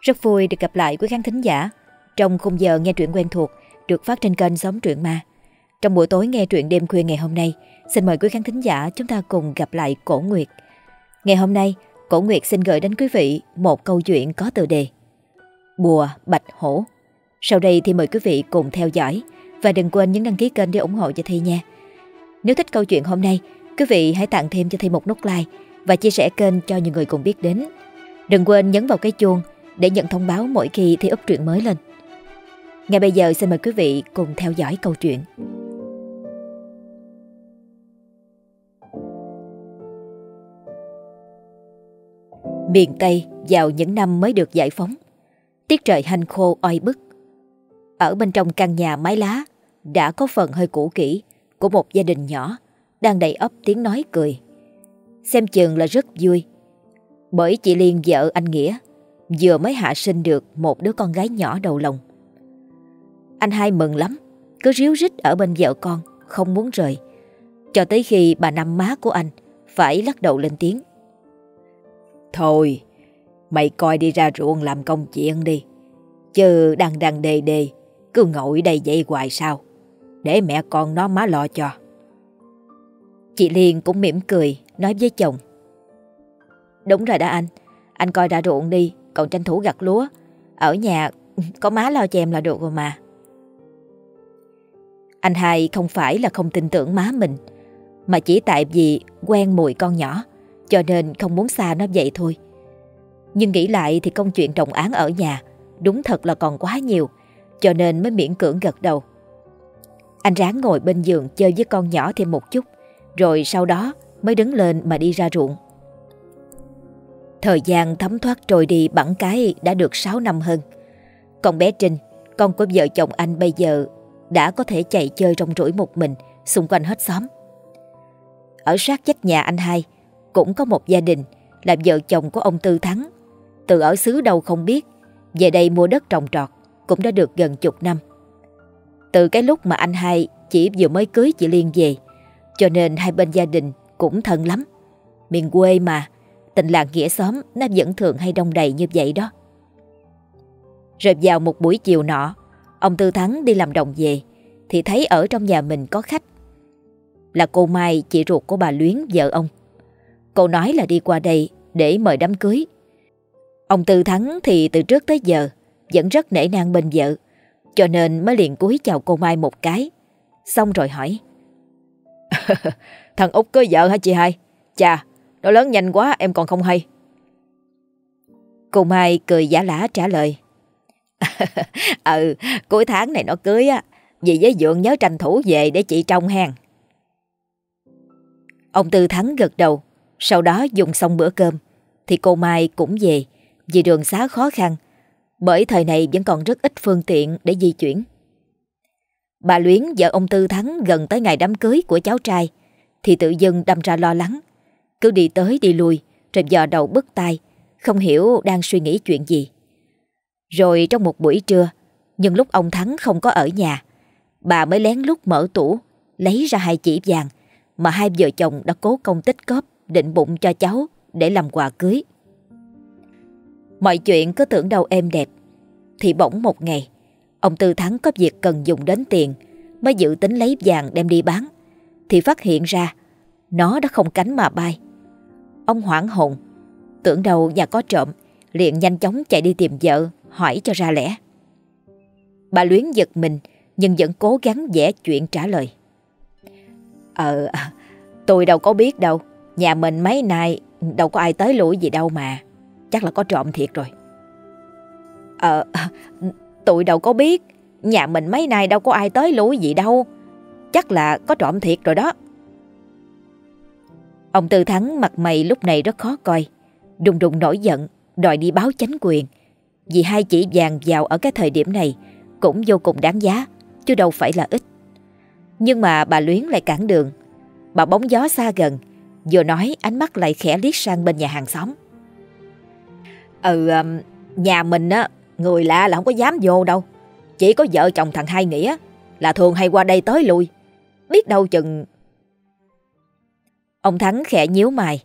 Rất vui được gặp lại quý khán thính giả trong khung giờ nghe truyện quen thuộc được phát trên kênh Sống Truyện Ma. Trong buổi tối nghe truyện đêm khuya ngày hôm nay, xin mời quý khán thính giả chúng ta cùng gặp lại Cổ Nguyệt. Ngày hôm nay, Cổ Nguyệt xin gửi đến quý vị một câu chuyện có tựa đề Bùa Bạch Hổ. Sau đây thì mời quý vị cùng theo dõi và đừng quên nhấn đăng ký kênh để ủng hộ cho Thi nha. Nếu thích câu chuyện hôm nay, quý vị hãy tặng thêm cho Thi một nút like và chia sẻ kênh cho nhiều người cùng biết đến. Đừng quên nhấn vào cái chuông để nhận thông báo mỗi khi Thi up truyện mới lên. Ngay bây giờ xin mời quý vị cùng theo dõi câu chuyện. Miền Tây vào những năm mới được giải phóng, tiết trời hanh khô oi bức. Ở bên trong căn nhà mái lá đã có phần hơi cũ kỹ của một gia đình nhỏ đang đầy ấp tiếng nói cười. Xem chừng là rất vui. Bởi chị Liên vợ anh Nghĩa vừa mới hạ sinh được một đứa con gái nhỏ đầu lòng. Anh hai mừng lắm, cứ ríu rít ở bên vợ con, không muốn rời. Cho tới khi bà năm má của anh phải lắc đầu lên tiếng. Thôi, mày coi đi ra ruộng làm công chuyện đi. Chứ đang đang đề đề, cứ ngồi đây vậy hoài sao. Để mẹ con nó má lo cho. Chị Liên cũng mỉm cười, nói với chồng. Đúng rồi đó anh, anh coi ra ruộng đi, còn tranh thủ gặt lúa. Ở nhà có má lo cho em là được rồi mà. Anh hai không phải là không tin tưởng má mình, mà chỉ tại vì quen mùi con nhỏ, cho nên không muốn xa nó vậy thôi. Nhưng nghĩ lại thì công chuyện trọng án ở nhà đúng thật là còn quá nhiều, cho nên mới miễn cưỡng gật đầu. Anh ráng ngồi bên giường chơi với con nhỏ thêm một chút, rồi sau đó mới đứng lên mà đi ra ruộng. Thời gian thấm thoát trôi đi bẵng cái đã được 6 năm hơn. con bé Trinh, con của vợ chồng anh bây giờ đã có thể chạy chơi trong rủi một mình xung quanh hết xóm. Ở sát vách nhà anh hai cũng có một gia đình là vợ chồng của ông Tư Thắng. Từ ở xứ đâu không biết, về đây mua đất trồng trọt cũng đã được gần chục năm. Từ cái lúc mà anh hai chỉ vừa mới cưới chị Liên về, cho nên hai bên gia đình cũng thân lắm. Miền quê mà, tình làng nghĩa xóm nó vẫn thường hay đông đầy như vậy đó. Rồi vào một buổi chiều nọ, ông Tư Thắng đi làm đồng về, thì thấy ở trong nhà mình có khách. Là cô Mai, chị ruột của bà Luyến, vợ ông. Cô nói là đi qua đây để mời đám cưới. Ông Tư Thắng thì từ trước tới giờ vẫn rất nể nang bên vợ, cho nên mới liền cúi chào cô Mai một cái. Xong rồi hỏi. Thằng Út cưới vợ hả chị hai? Chà, nó lớn nhanh quá em còn không hay. Cô Mai cười giả lả trả lời. ừ, cuối tháng này nó cưới á, vì với dượng nhớ tranh thủ về để chị trông hàng. Ông Tư Thắng gật đầu, sau đó dùng xong bữa cơm, thì cô Mai cũng về, vì đường xá khó khăn, bởi thời này vẫn còn rất ít phương tiện để di chuyển. Bà Luyến vợ ông Tư Thắng gần tới ngày đám cưới của cháu trai, thì tự dưng đâm ra lo lắng, cứ đi tới đi lui, rồi dò đầu bứt tai, không hiểu đang suy nghĩ chuyện gì. Rồi trong một buổi trưa, nhưng lúc ông Thắng không có ở nhà, bà mới lén lút mở tủ, lấy ra hai chỉ vàng mà hai vợ chồng đã cố công tích cóp định bụng cho cháu để làm quà cưới. Mọi chuyện cứ tưởng đâu êm đẹp, thì bỗng một ngày, ông Tư Thắng có việc cần dùng đến tiền mới dự tính lấy vàng đem đi bán, thì phát hiện ra nó đã không cánh mà bay. Ông hoảng hồn, tưởng đầu nhà có trộm, liền nhanh chóng chạy đi tìm vợ, hỏi cho ra lẽ. Bà Luyến giật mình, nhưng vẫn cố gắng vẽ chuyện trả lời. Ờ, tôi đâu có biết đâu, nhà mình mấy nay đâu có ai tới lũi gì đâu mà, chắc là có trộm thiệt rồi. Ờ, tôi đâu có biết, nhà mình mấy nay đâu có ai tới lũi gì đâu, chắc là có trộm thiệt rồi đó. Ông Tư Thắng mặt mày lúc này rất khó coi, đùng đùng nổi giận, đòi đi báo chánh quyền. Vì hai chỉ vàng vào ở cái thời điểm này cũng vô cùng đáng giá, chứ đâu phải là ít. Nhưng mà bà Luyến lại cản đường. Bà bóng gió xa gần, vừa nói ánh mắt lại khẽ liếc sang bên nhà hàng xóm. Ừ, nhà mình á, người lạ là không có dám vô đâu. Chỉ có vợ chồng thằng Hai Nghĩa là thường hay qua đây tới lui. Biết đâu chừng... Ông Thắng khẽ nhíu mày,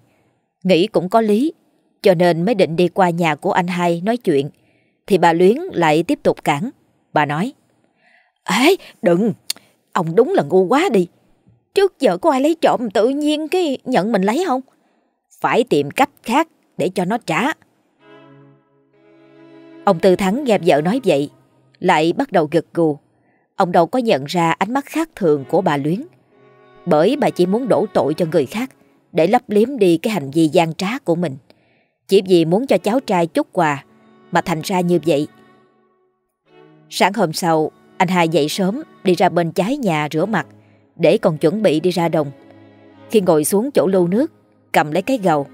nghĩ cũng có lý, cho nên mới định đi qua nhà của anh hai nói chuyện. Thì bà Luyến lại tiếp tục cản. Bà nói. Ê, đừng, ông đúng là ngu quá đi. Trước giờ có ai lấy trộm tự nhiên cái nhận mình lấy không? Phải tìm cách khác để cho nó trả. Ông Tư Thắng nghe vợ nói vậy, lại bắt đầu gật gù. Ông đâu có nhận ra ánh mắt khác thường của bà Luyến. Bởi bà chỉ muốn đổ tội cho người khác để lấp liếm đi cái hành vi gian trá của mình. Chỉ vì muốn cho cháu trai chút quà mà thành ra như vậy. Sáng hôm sau, anh hai dậy sớm đi ra bên trái nhà rửa mặt để còn chuẩn bị đi ra đồng. Khi ngồi xuống chỗ lưu nước, cầm lấy cái gầu,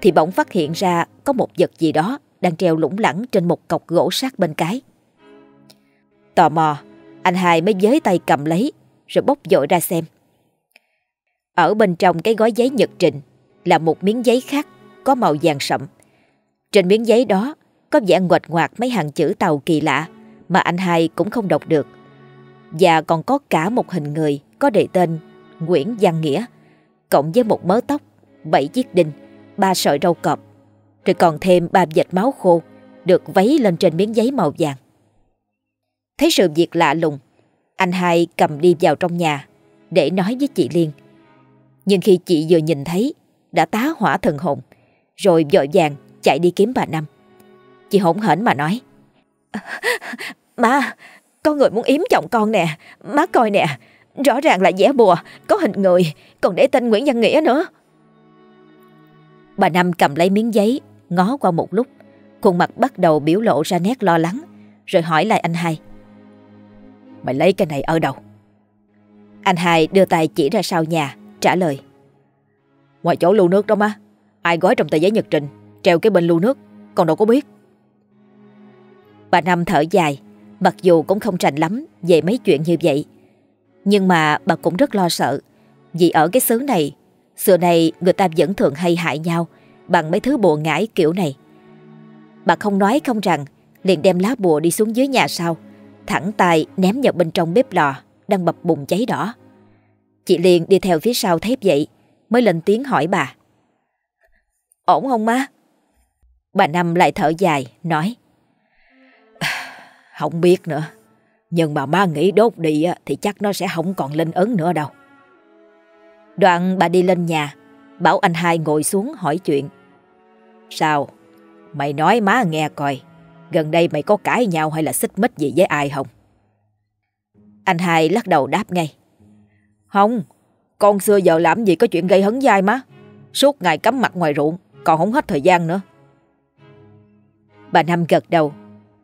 thì bỗng phát hiện ra có một vật gì đó đang treo lủng lẳng trên một cọc gỗ sắt bên cái. Tò mò, anh hai mới giới tay cầm lấy rồi bốc dội ra xem. Ở bên trong cái gói giấy nhật trình là một miếng giấy khác có màu vàng sậm. Trên miếng giấy đó có vẽ ngoạch ngoạc mấy hàng chữ tàu kỳ lạ mà anh hai cũng không đọc được. Và còn có cả một hình người có đề tên Nguyễn Văn Nghĩa, cộng với một mớ tóc, bảy chiếc đinh, ba sợi râu cọp, rồi còn thêm ba vệt máu khô được vấy lên trên miếng giấy màu vàng. Thấy sự việc lạ lùng, anh hai cầm đi vào trong nhà để nói với chị Liên. Nhưng khi chị vừa nhìn thấy, đã tá hỏa thần hồn, rồi vội vàng chạy đi kiếm bà Năm. Chị hỗn hển mà nói. Má, có người muốn yếm chồng con nè, má coi nè, rõ ràng là vẽ bùa, có hình người, còn để tên Nguyễn Văn Nghĩa nữa. Bà Năm cầm lấy miếng giấy, ngó qua một lúc, khuôn mặt bắt đầu biểu lộ ra nét lo lắng, rồi hỏi lại anh hai. Mày lấy cái này ở đâu? Anh hai đưa tay chỉ ra sau nhà, trả lời. Ngoài chỗ lưu nước đó má, ai gói trong tờ giấy nhật trình, treo cái bên lưu nước, còn đâu có biết. Bà Năm thở dài, mặc dù cũng không rành lắm về mấy chuyện như vậy. Nhưng mà bà cũng rất lo sợ, vì ở cái xứ này, xưa này người ta vẫn thường hay hại nhau bằng mấy thứ bùa ngải kiểu này. Bà không nói không rằng, liền đem lá bùa đi xuống dưới nhà sau, thẳng tay ném vào bên trong bếp lò đang bập bùng cháy đỏ. Chị liền đi theo phía sau thép vậy, mới lên tiếng hỏi bà. Ổn không má? Bà Năm lại thở dài, nói. Không biết nữa. Nhưng mà má nghĩ đốt đi thì chắc nó sẽ không còn linh ấn nữa đâu. Đoạn bà đi lên nhà, bảo anh hai ngồi xuống hỏi chuyện. Sao? Mày nói má nghe coi, gần đây mày có cãi nhau hay là xích mích gì với ai không? Anh hai lắc đầu đáp ngay. Không, con xưa giờ làm gì có chuyện gây hấn dai má. Suốt ngày cắm mặt ngoài ruộng, còn không hết thời gian nữa. Bà Năm gật đầu,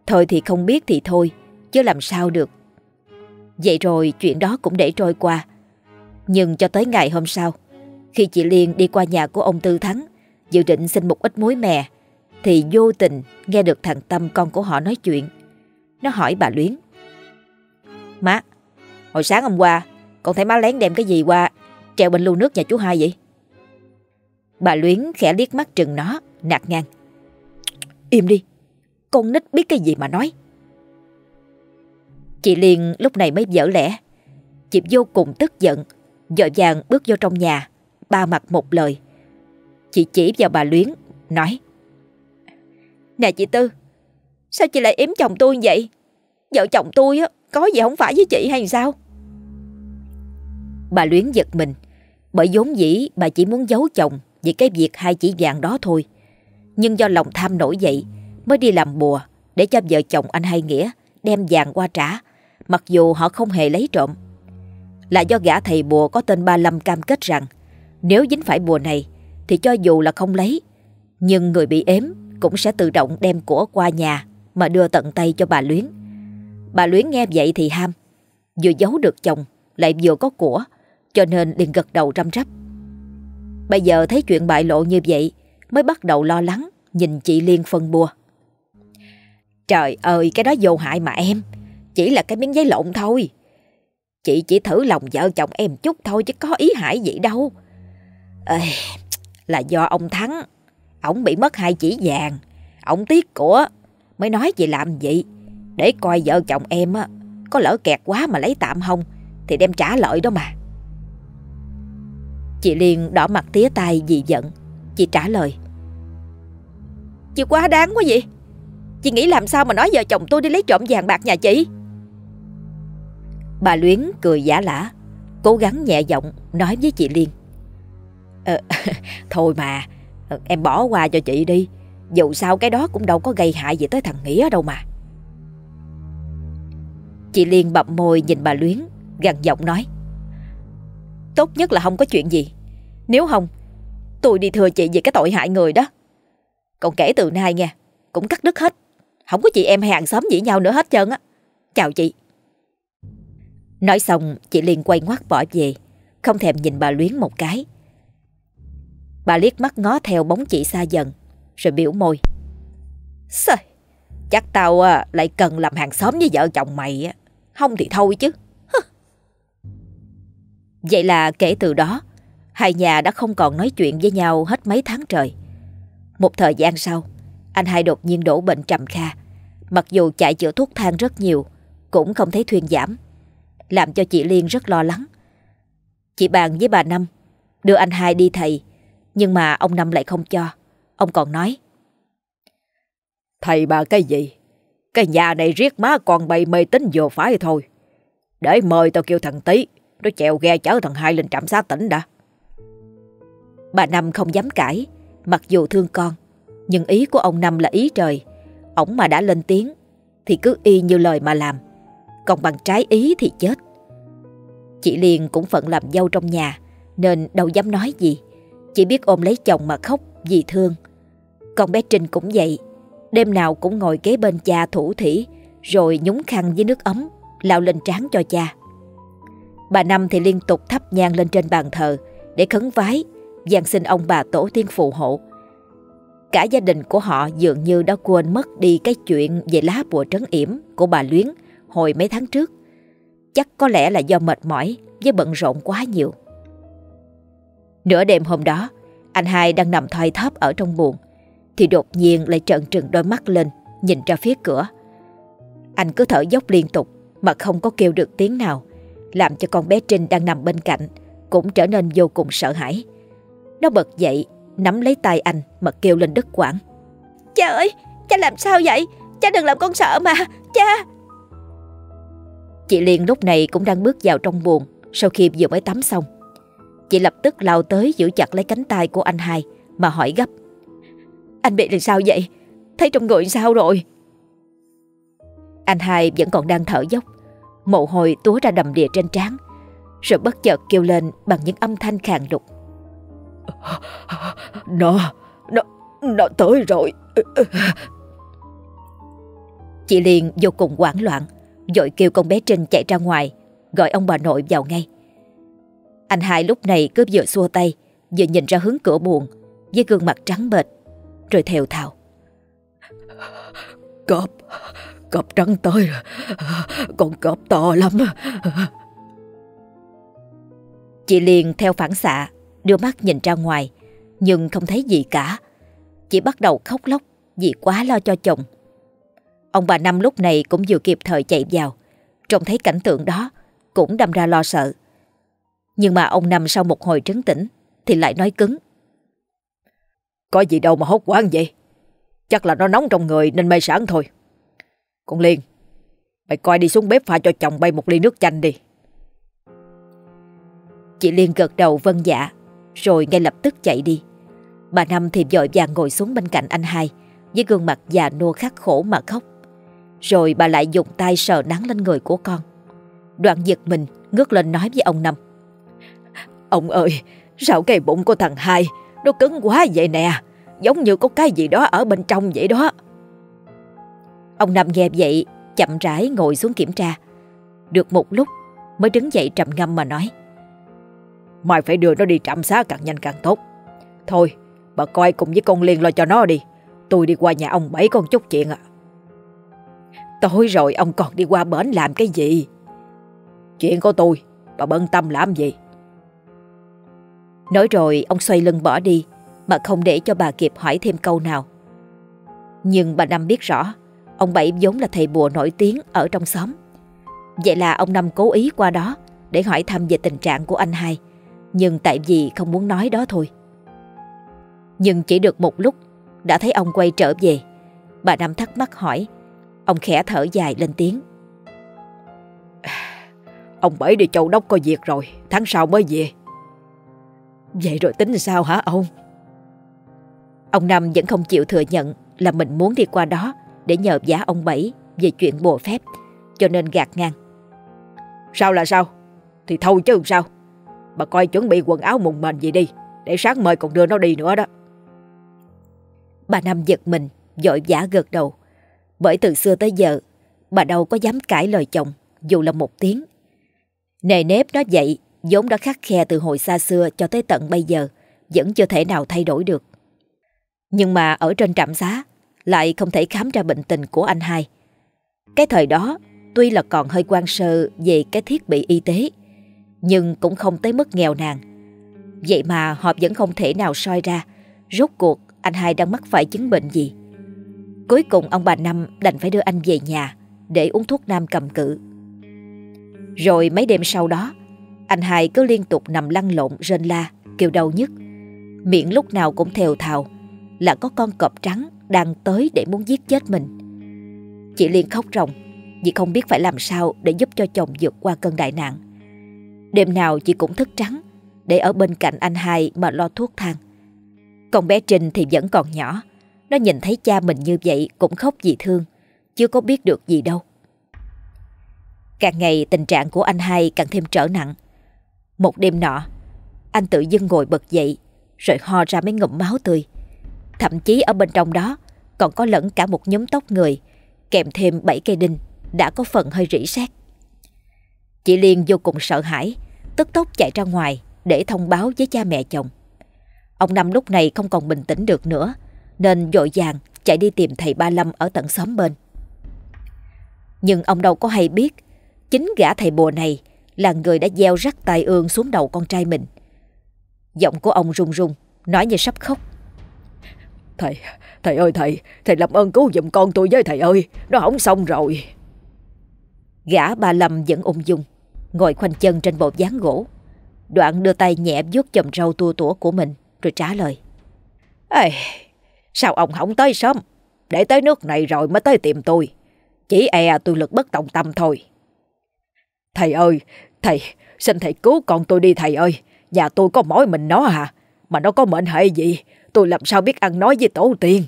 Thôi thì không biết thì thôi, chứ làm sao được. Vậy rồi chuyện đó cũng để trôi qua. Nhưng cho tới ngày hôm sau, khi chị Liên đi qua nhà của ông Tư Thắng, dự định xin một ít muối mè, thì vô tình nghe được thằng Tâm con của họ nói chuyện. Nó hỏi bà Luyến. Má, hồi sáng hôm qua, con thấy má lén đem cái gì qua treo bên lưu nước nhà chú hai vậy? Bà Luyến khẽ liếc mắt trừng nó, nạt ngang. Im đi, con nít biết cái gì mà nói. Chị Liên lúc này mới dở lẽ. Chị vô cùng tức giận, dội vàng bước vô trong nhà, ba mặt một lời. Chị chỉ vào bà Luyến, nói. Nè chị Tư, sao chị lại yếm chồng tôi vậy? Vợ chồng tôi có gì không phải với chị hay sao? Bà Luyến giật mình, bởi vốn dĩ bà chỉ muốn giấu chồng vì cái việc hai chỉ vàng đó thôi. Nhưng do lòng tham nổi dậy, mới đi làm bùa để cho vợ chồng anh Hai Nghĩa đem vàng qua trả, mặc dù họ không hề lấy trộm. Là do gã thầy bùa có tên Ba Lâm cam kết rằng nếu dính phải bùa này thì cho dù là không lấy, nhưng người bị ếm cũng sẽ tự động đem của qua nhà mà đưa tận tay cho bà Luyến. Bà Luyến nghe vậy thì ham, vừa giấu được chồng lại vừa có của, cho nên liền gật đầu răm rắp. Bây giờ thấy chuyện bại lộ như vậy mới bắt đầu lo lắng nhìn chị Liên phân bua. Trời ơi cái đó vô hại mà em Chỉ là cái miếng giấy lộn thôi Chị chỉ thử lòng vợ chồng em chút thôi Chứ có ý hại gì đâu Ê, Là do ông Thắng Ông bị mất hai chỉ vàng Ông tiếc của Mới nói vậy làm gì Để coi vợ chồng em á Có lỡ kẹt quá mà lấy tạm không Thì đem trả lợi đó mà Chị Liên đỏ mặt tía tai vì giận. Chị trả lời. Chị quá đáng quá vậy. Chị nghĩ làm sao mà nói vợ chồng tôi đi lấy trộm vàng bạc nhà chị? Bà Luyến cười giả lả Cố gắng nhẹ giọng nói với chị Liên. Ờ, Thôi mà Em bỏ qua cho chị đi. Dù sao cái đó cũng đâu có gây hại gì tới thằng Nghĩa đâu mà. Chị Liên bậm môi nhìn bà Luyến Gằn giọng nói. Tốt nhất là không có chuyện gì. Nếu không Tôi đi thừa chị về cái tội hại người đó. Còn kể từ nay nha Cũng cắt đứt hết. Không có chị em hay hàng xóm gì nhau nữa hết trơn á. Chào chị. Nói xong chị liền quay ngoắt bỏ về Không thèm nhìn bà Luyến một cái. Bà liếc mắt ngó theo bóng chị xa dần Rồi biểu môi. Sao Chắc tao à, lại cần làm hàng xóm với vợ chồng mày Không thì thôi chứ. Vậy là kể từ đó, Hai nhà đã không còn nói chuyện với nhau hết mấy tháng trời. Một thời gian sau, Anh hai đột nhiên đổ bệnh trầm kha. Mặc dù chạy chữa thuốc thang rất nhiều, Cũng không thấy thuyên giảm, Làm cho chị Liên rất lo lắng. Chị bàn với bà Năm, Đưa anh hai đi thầy, Nhưng mà ông Năm lại không cho. Ông còn nói, Thầy bà cái gì? Cái nhà này riết má còn bày mê tính vừa phải thôi. Để mời tao kêu thằng Tý. Nó chèo ghe chở thằng hai lên trạm xá tỉnh đã. Bà Năm không dám cãi, Mặc dù thương con, Nhưng ý của ông Năm là ý trời. Ổng mà đã lên tiếng, Thì cứ y như lời mà làm. Còn bằng trái ý thì chết. Chị Liên cũng phận làm dâu trong nhà, Nên đâu dám nói gì. Chỉ biết ôm lấy chồng mà khóc vì thương. Con bé Trinh cũng vậy. Đêm nào cũng ngồi kế bên cha thủ thỉ, Rồi nhúng khăn với nước ấm, Lao lên trán cho cha. Bà Năm thì liên tục thắp nhang lên trên bàn thờ Để khấn vái van xin ông bà tổ tiên phù hộ. Cả gia đình của họ dường như đã quên mất đi cái chuyện về lá bùa trấn yểm của bà Luyến hồi mấy tháng trước. Chắc có lẽ là do mệt mỏi với bận rộn quá nhiều. Nửa đêm hôm đó, anh hai đang nằm thoi thóp ở trong buồng, thì đột nhiên lại trợn trừng đôi mắt lên, nhìn ra phía cửa. Anh cứ thở dốc liên tục mà không có kêu được tiếng nào, làm cho con bé Trinh đang nằm bên cạnh cũng trở nên vô cùng sợ hãi. Nó bật dậy, nắm lấy tay anh mà kêu lên đứt quãng. Cha ơi, cha làm sao vậy? Cha đừng làm con sợ mà, cha. Chị Liên lúc này cũng đang bước vào trong buồng sau khi vừa mới tắm xong. Chị lập tức lao tới giữ chặt lấy cánh tay của anh hai mà hỏi gấp. Anh bị làm sao vậy? Thấy trong người sao rồi? Anh hai vẫn còn đang thở dốc, mồ hôi túa ra đầm đìa trên trán, rồi bất chợt kêu lên bằng những âm thanh khàn đục. Nó, nó, nó tới rồi. Chị Liên vô cùng hoảng loạn, dội kêu con bé Trinh chạy ra ngoài, gọi ông bà nội vào ngay. Anh hai lúc này cứ vừa xua tay, vừa nhìn ra hướng cửa buồn, với gương mặt trắng bệch, rồi thều thào. Cọp, cọp trắng tới rồi, con cọp to lắm. Chị Liên theo phản xạ đưa mắt nhìn ra ngoài, nhưng không thấy gì cả. Chỉ bắt đầu khóc lóc vì quá lo cho chồng. Ông bà Năm lúc này cũng vừa kịp thời chạy vào, trông thấy cảnh tượng đó cũng đâm ra lo sợ. Nhưng mà ông Năm sau một hồi trấn tĩnh thì lại nói cứng. Có gì đâu mà hốt quán vậy. Chắc là nó nóng trong người nên mê sản thôi. Con Liên, mày coi đi xuống bếp pha cho chồng bay một ly nước chanh đi. Chị Liên gật đầu vân dạ rồi ngay lập tức chạy đi. Bà Năm thì vội vàng ngồi xuống bên cạnh anh hai với gương mặt già nua khắc khổ mà khóc. Rồi bà lại dùng tay sờ nắng lên người của con. Đoạn giật mình ngước lên nói với ông Năm. Ông ơi, sao cái bụng của thằng hai nó cứng quá vậy nè, giống như có cái gì đó ở bên trong vậy đó. Ông Năm nghe vậy, chậm rãi ngồi xuống kiểm tra. Được một lúc mới đứng dậy trầm ngâm mà nói. mày phải đưa nó đi trạm xá càng nhanh càng tốt. Thôi, bà coi cùng với con Liên lo cho nó đi. Tôi đi qua nhà ông Bảy con chút chuyện à. Tối rồi ông còn đi qua bến làm cái gì? Chuyện của tôi, bà bận tâm làm gì? Nói rồi ông xoay lưng bỏ đi mà không để cho bà kịp hỏi thêm câu nào. Nhưng bà Năm biết rõ ông Bảy vốn là thầy bùa nổi tiếng ở trong xóm. Vậy là ông Năm cố ý qua đó để hỏi thăm về tình trạng của anh hai nhưng tại vì không muốn nói đó thôi. Nhưng chỉ được một lúc đã thấy ông quay trở về. Bà Năm thắc mắc hỏi. Ông khẽ thở dài lên tiếng. Ông Bảy đi châu đốc có việc rồi, tháng sau mới về. Vậy rồi tính sao hả ông? Ông Năm vẫn không chịu thừa nhận là mình muốn đi qua đó để nhờ giá ông Bảy về chuyện bùa phép, cho nên gạt ngang. Sao là sao? Thì thôi chứ sao? Bà coi chuẩn bị quần áo mùng mền gì đi, để sáng mời còn đưa nó đi nữa đó. Bà Năm giật mình, dội giả gật đầu. Bởi từ xưa tới giờ, bà đâu có dám cãi lời chồng, dù là một tiếng. Nề nếp nó vậy, vốn đã khắc khe từ hồi xa xưa cho tới tận bây giờ, vẫn chưa thể nào thay đổi được. Nhưng mà ở trên trạm xá, lại không thể khám ra bệnh tình của anh hai. Cái thời đó, tuy là còn hơi quan sơ về cái thiết bị y tế, nhưng cũng không tới mức nghèo nàn. Vậy mà họ vẫn không thể nào soi ra rốt cuộc anh hai đang mắc phải chứng bệnh gì. Cuối cùng ông bà Năm đành phải đưa anh về nhà để uống thuốc nam cầm cự. Rồi mấy đêm sau đó, anh hai cứ liên tục nằm lăn lộn rên la, kêu đau nhức. Miệng lúc nào cũng thều thào là có con cọp trắng đang tới để muốn giết chết mình. Chị Liên khóc ròng vì không biết phải làm sao để giúp cho chồng vượt qua cơn đại nạn. Đêm nào chị cũng thức trắng để ở bên cạnh anh hai mà lo thuốc thang. Còn bé Trinh thì vẫn còn nhỏ. Nó nhìn thấy cha mình như vậy cũng khóc vì thương, chưa có biết được gì đâu. Càng ngày tình trạng của anh hai càng thêm trở nặng. Một đêm nọ, anh tự dưng ngồi bật dậy, rồi ho ra mấy ngụm máu tươi. Thậm chí ở bên trong đó còn có lẫn cả một nhóm tóc người, kèm thêm bảy cây đinh, đã có phần hơi rỉ sét. Chị Liên vô cùng sợ hãi, tức tốc chạy ra ngoài để thông báo với cha mẹ chồng. Ông Năm lúc này không còn bình tĩnh được nữa, nên dội vàng chạy đi tìm thầy Ba Lâm ở tận xóm bên. Nhưng ông đâu có hay biết, chính gã thầy bùa này là người đã gieo rắc tai ương xuống đầu con trai mình. Giọng của ông run run, nói như sắp khóc. Thầy, thầy ơi thầy, thầy làm ơn cứu giùm con tôi với thầy ơi, nó không xong rồi. Gã ba Lâm vẫn ung dung, ngồi khoanh chân trên bộ dáng gỗ. Đoạn đưa tay nhẹ vuốt chầm râu tua tủa của mình, rồi trả lời. Ê, sao ông không tới sớm, để tới nước này rồi mới tới tìm tôi. Chỉ e tôi lực bất tòng tâm thôi. Thầy ơi, thầy, xin thầy cứu con tôi đi thầy ơi. Nhà tôi có mỗi mình nó à, mà nó có mệnh hệ gì, tôi làm sao biết ăn nói với tổ tiên.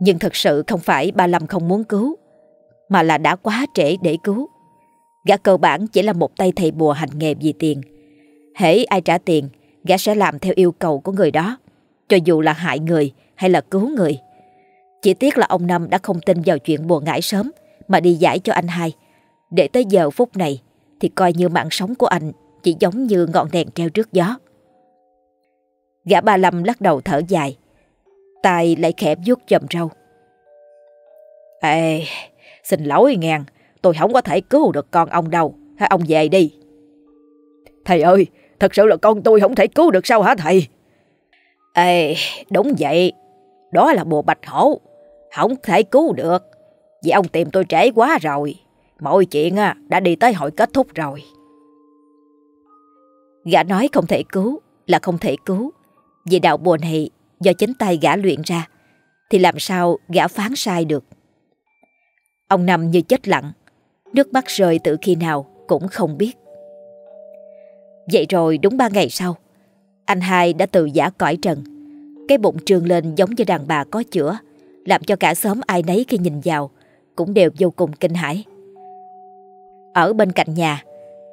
Nhưng thật sự không phải bà Lâm không muốn cứu, mà là đã quá trễ để cứu. Gã cơ bản chỉ là một tay thầy bùa hành nghề vì tiền. Hễ ai trả tiền, gã sẽ làm theo yêu cầu của người đó, cho dù là hại người hay là cứu người. Chỉ tiếc là ông Năm đã không tin vào chuyện bùa ngải sớm mà đi giải cho anh hai. Để tới giờ phút này thì coi như mạng sống của anh chỉ giống như ngọn đèn treo trước gió. Gã ba Lâm lắc đầu thở dài, tay lại khẽ vuốt chầm râu. Ê, xin lỗi ngàn, tôi không có thể cứu được con ông đâu, hãy ông về đi. Thầy ơi, thật sự là con tôi không thể cứu được sao hả thầy? Ê, đúng vậy, đó là bùa bạch hổ, không thể cứu được, vì ông tìm tôi trễ quá rồi, mọi chuyện đã đi tới hội kết thúc rồi. Gã nói không thể cứu là không thể cứu, vì đạo bùa này do chính tay gã luyện ra, thì làm sao gã phán sai được. Ông nằm như chết lặng, nước mắt rơi từ khi nào cũng không biết. Vậy rồi đúng ba ngày sau, anh hai đã từ giả cõi trần. Cái bụng trương lên giống như đàn bà có chữa, làm cho cả xóm ai nấy khi nhìn vào cũng đều vô cùng kinh hãi. Ở bên cạnh nhà,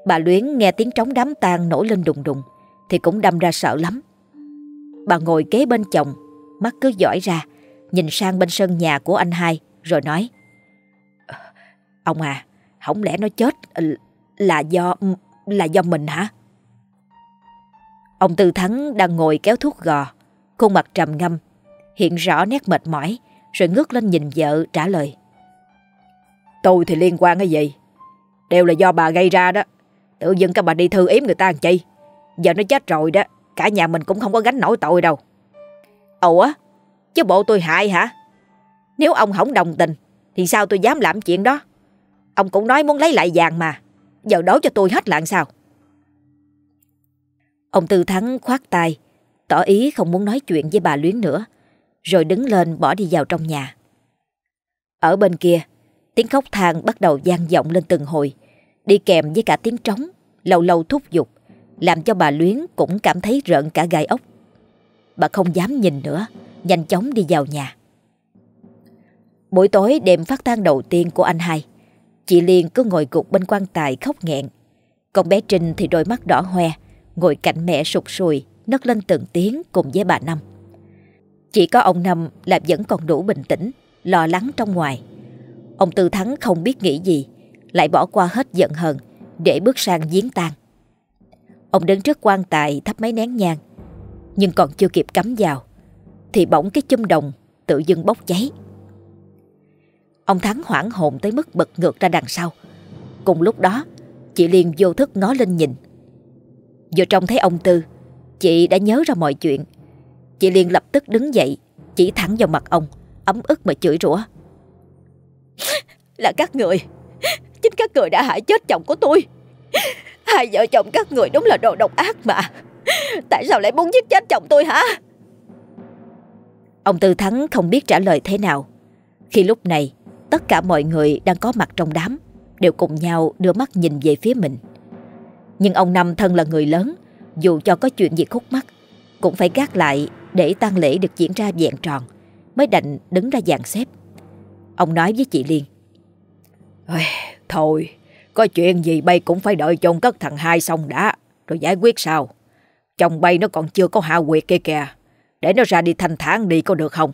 bà Luyến nghe tiếng trống đám tang nổi lên đùng đùng thì cũng đâm ra sợ lắm. Bà ngồi kế bên chồng, mắt cứ dõi ra, nhìn sang bên sân nhà của anh hai rồi nói ờ, Ông à, không lẽ nó chết ờ, là do ừ, là do mình hả? Ông Tư Thắng đang ngồi kéo thuốc gò, khuôn mặt trầm ngâm, hiện rõ nét mệt mỏi, rồi ngước lên nhìn vợ trả lời. Tôi thì liên quan cái gì? Đều là do bà gây ra đó. Tự dưng các bà đi thư yếm người ta làm chi? Giờ nó chết rồi đó, cả nhà mình cũng không có gánh nổi tội đâu. Ủa, chứ bộ tôi hại hả? Nếu ông không đồng tình, thì sao tôi dám làm chuyện đó? Ông cũng nói muốn lấy lại vàng mà, giờ đố cho tôi hết lạng sao? Ông Tư Thắng khoát tay, tỏ ý không muốn nói chuyện với bà Luyến nữa. rồi đứng lên bỏ đi vào trong nhà. Ở bên kia, tiếng khóc than bắt đầu gian vọng lên từng hồi, đi kèm với cả tiếng trống, lâu lâu thúc giục, làm cho bà Luyến cũng cảm thấy rợn cả gai ốc. Bà không dám nhìn nữa, nhanh chóng đi vào nhà. Buổi tối đêm phát tang đầu tiên của anh hai, chị Liên cứ ngồi gục bên quan tài khóc nghẹn. Còn bé Trinh thì đôi mắt đỏ hoe, ngồi cạnh mẹ sụt sùi, nấc lên từng tiếng cùng với bà Năm. Chỉ có ông Năm là vẫn còn đủ bình tĩnh, lo lắng trong ngoài. Ông Tư Thắng không biết nghĩ gì, lại bỏ qua hết giận hờn để bước sang giếng tang. Ông đứng trước quan tài thắp mấy nén nhang, nhưng còn chưa kịp cắm vào, thì bỗng cái chum đồng tự dưng bốc cháy. Ông Thắng hoảng hồn tới mức bật ngược ra đằng sau. Cùng lúc đó, chị liền vô thức ngó lên nhìn. Vừa trông thấy ông Tư, chị đã nhớ ra mọi chuyện. Chị liền lập tức đứng dậy, chỉ thẳng vào mặt ông, ấm ức mà chửi rủa. Là các người, chính các người đã hại chết chồng của tôi. Hai vợ chồng các người đúng là đồ độc ác mà. Tại sao lại muốn giết chết chồng tôi hả? Ông Tư Thắng không biết trả lời thế nào. Khi lúc này, tất cả mọi người đang có mặt trong đám đều cùng nhau đưa mắt nhìn về phía mình. Nhưng ông Năm thân là người lớn, dù cho có chuyện gì khúc mắc, cũng phải gác lại để tang lễ được diễn ra vẹn tròn, mới đành đứng ra dàn xếp. Ông nói với chị Liên. Thôi, có chuyện gì bay cũng phải đợi chồng cất thằng hai xong đã, rồi giải quyết sao. Chồng bay nó còn chưa có hạ quyệt kia kìa, để nó ra đi thanh thản đi có được không?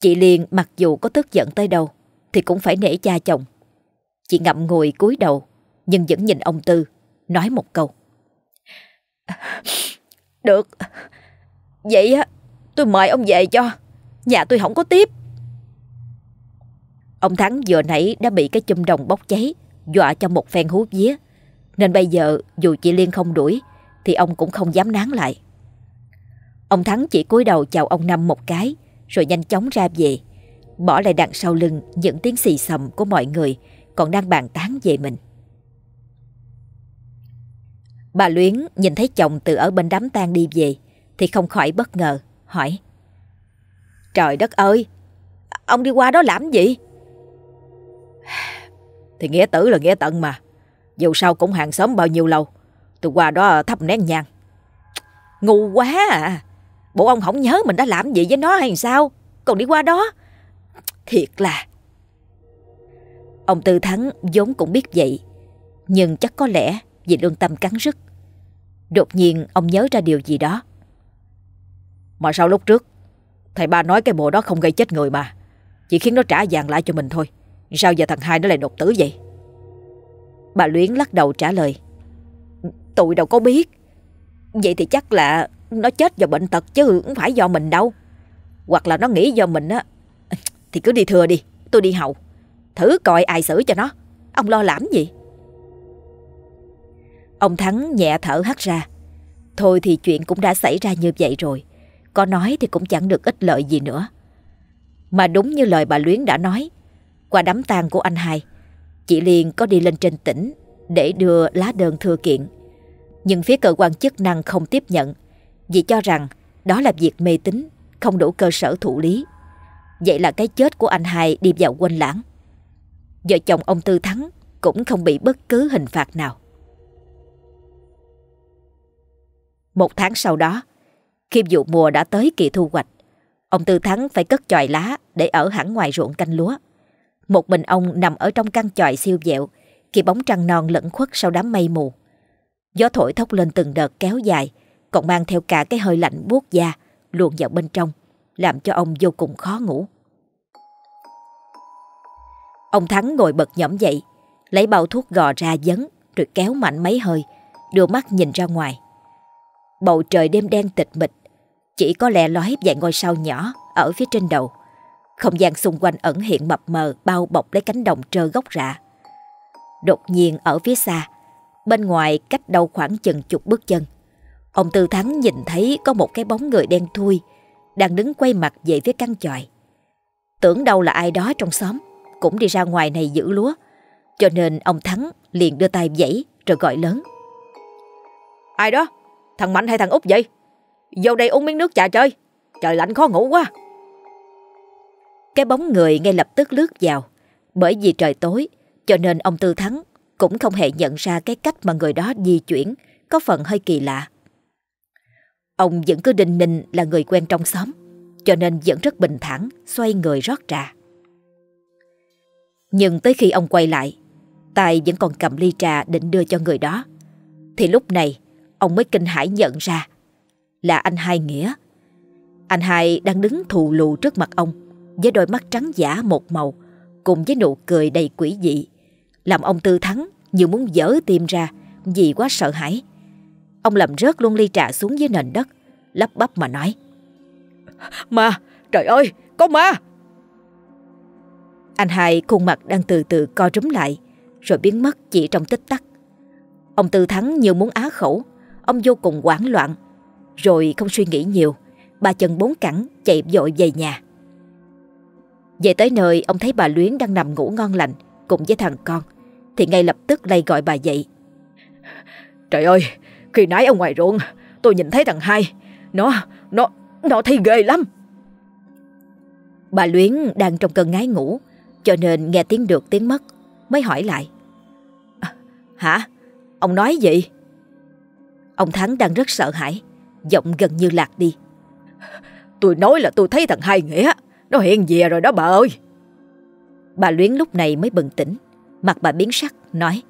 Chị Liên mặc dù có tức giận tới đâu thì cũng phải nể cha chồng. Chị ngậm ngùi cúi đầu nhưng vẫn nhìn ông Tư nói một câu. Được, vậy á tôi mời ông về cho, nhà tôi không có tiếp. Ông Thắng vừa nãy đã bị cái chum đồng bốc cháy, dọa cho một phen hú vía. Nên bây giờ dù chị Liên không đuổi thì ông cũng không dám nán lại. Ông Thắng chỉ cúi đầu chào ông Năm một cái rồi nhanh chóng ra về, bỏ lại đằng sau lưng những tiếng xì xầm của mọi người còn đang bàn tán về mình. Bà Luyến nhìn thấy chồng từ ở bên đám tang đi về thì không khỏi bất ngờ, hỏi. Trời đất ơi, ông đi qua đó làm gì? Thì nghĩa tử là nghĩa tận mà, dù sao cũng hàng xóm bao nhiêu lâu, tôi qua đó thắp nén nhang. Ngu quá à, bộ ông không nhớ mình đã làm gì với nó hay sao, còn đi qua đó. Thiệt là... Ông Tư Thắng vốn cũng biết vậy, nhưng chắc có lẽ vì lương tâm cắn rứt. Đột nhiên ông nhớ ra điều gì đó. Mà sao lúc trước, thầy ba nói cái bộ đó không gây chết người mà, chỉ khiến nó trả vàng lại cho mình thôi. Sao giờ thằng hai nó lại đột tử vậy? Bà Luyến lắc đầu trả lời. tụi đâu có biết. Vậy thì chắc là nó chết do bệnh tật chứ không phải do mình đâu. Hoặc là nó nghĩ do mình á. Thì cứ đi thừa đi, tôi đi hậu. Thử coi ai xử cho nó. Ông lo làm gì? Ông Thắng nhẹ thở hắt ra. Thôi thì chuyện cũng đã xảy ra như vậy rồi. Có nói thì cũng chẳng được ích lợi gì nữa. Mà đúng như lời bà Luyến đã nói, qua đám tang của anh hai, chị Liên có đi lên trên tỉnh để đưa lá đơn thư kiện. Nhưng phía cơ quan chức năng không tiếp nhận vì cho rằng đó là việc mê tín, không đủ cơ sở thụ lý. Vậy là cái chết của anh hai đi vào quên lãng. Vợ chồng ông Tư Thắng cũng không bị bất cứ hình phạt nào. Một tháng sau đó, khi vụ mùa đã tới kỳ thu hoạch, ông Tư Thắng phải cất chòi lá để ở hẳn ngoài ruộng canh lúa. Một mình ông nằm ở trong căn chòi siêu dẹo, khi bóng trăng non lẫn khuất sau đám mây mù. Gió thổi thốc lên từng đợt kéo dài, còn mang theo cả cái hơi lạnh buốt da luồn vào bên trong, làm cho ông vô cùng khó ngủ. Ông Thắng ngồi bật nhõm dậy, lấy bao thuốc gò ra dấn, rồi kéo mạnh mấy hơi, đưa mắt nhìn ra ngoài. Bầu trời đêm đen tịch mịch, chỉ có lẻ lói vài ngôi sao nhỏ ở phía trên đầu. Không gian xung quanh ẩn hiện mập mờ bao bọc lấy cánh đồng trơ gốc rạ. Đột nhiên ở phía xa, bên ngoài cách đâu khoảng chừng chục bước chân, ông Tư Thắng nhìn thấy có một cái bóng người đen thui đang đứng quay mặt về phía căn chòi. Tưởng đâu là ai đó trong xóm cũng đi ra ngoài này giữ lúa, cho nên ông Thắng liền đưa tay vẫy rồi gọi lớn. Ai đó? Thằng Mạnh hay thằng Út vậy? Vô đây uống miếng nước trà chơi. Trời lạnh khó ngủ quá cái bóng người ngay lập tức lướt vào. Bởi vì trời tối, Cho nên ông Tư Thắng Cũng không hề nhận ra cái cách mà người đó di chuyển, Có phần hơi kỳ lạ. Ông vẫn cứ định ninh là người quen trong xóm, Cho nên vẫn rất bình thản, Xoay người rót trà. Nhưng tới khi ông quay lại, Tài vẫn còn cầm ly trà định đưa cho người đó. Thì lúc này, Ông mới kinh hãi nhận ra Là anh Hai Nghĩa. Anh Hai đang đứng thù lù trước mặt ông. Với đôi mắt trắng giả một màu Cùng với nụ cười đầy quỷ dị. Làm ông Tư Thắng như muốn dở tim ra Vì quá sợ hãi. Ông làm rớt luôn ly trà xuống dưới nền đất Lắp bắp mà nói. Ma, trời ơi, có ma! Anh hai khuôn mặt đang từ từ co rúm lại Rồi biến mất chỉ trong tích tắc. Ông Tư Thắng như muốn á khẩu Ông vô cùng hoảng loạn. Rồi không suy nghĩ nhiều Ba chân bốn cẳng chạy vội về nhà Về tới nơi ông thấy bà Luyến đang nằm ngủ ngon lành Cùng với thằng con Thì ngay lập tức lay gọi bà dậy. Trời ơi Khi nãy ở ngoài ruộng Tôi nhìn thấy thằng hai. Nó, nó, nó thấy ghê lắm. Bà Luyến đang trong cơn ngái ngủ Cho nên nghe tiếng được tiếng mất Mới hỏi lại. À, Hả? Ông nói gì? Ông Thắng đang rất sợ hãi Giọng gần như lạc đi. Tôi nói là tôi thấy thằng Hai Nghĩa nó hiện về rồi đó bà ơi. Bà Luyến lúc này mới bừng tỉnh. Mặt bà biến sắc, nói.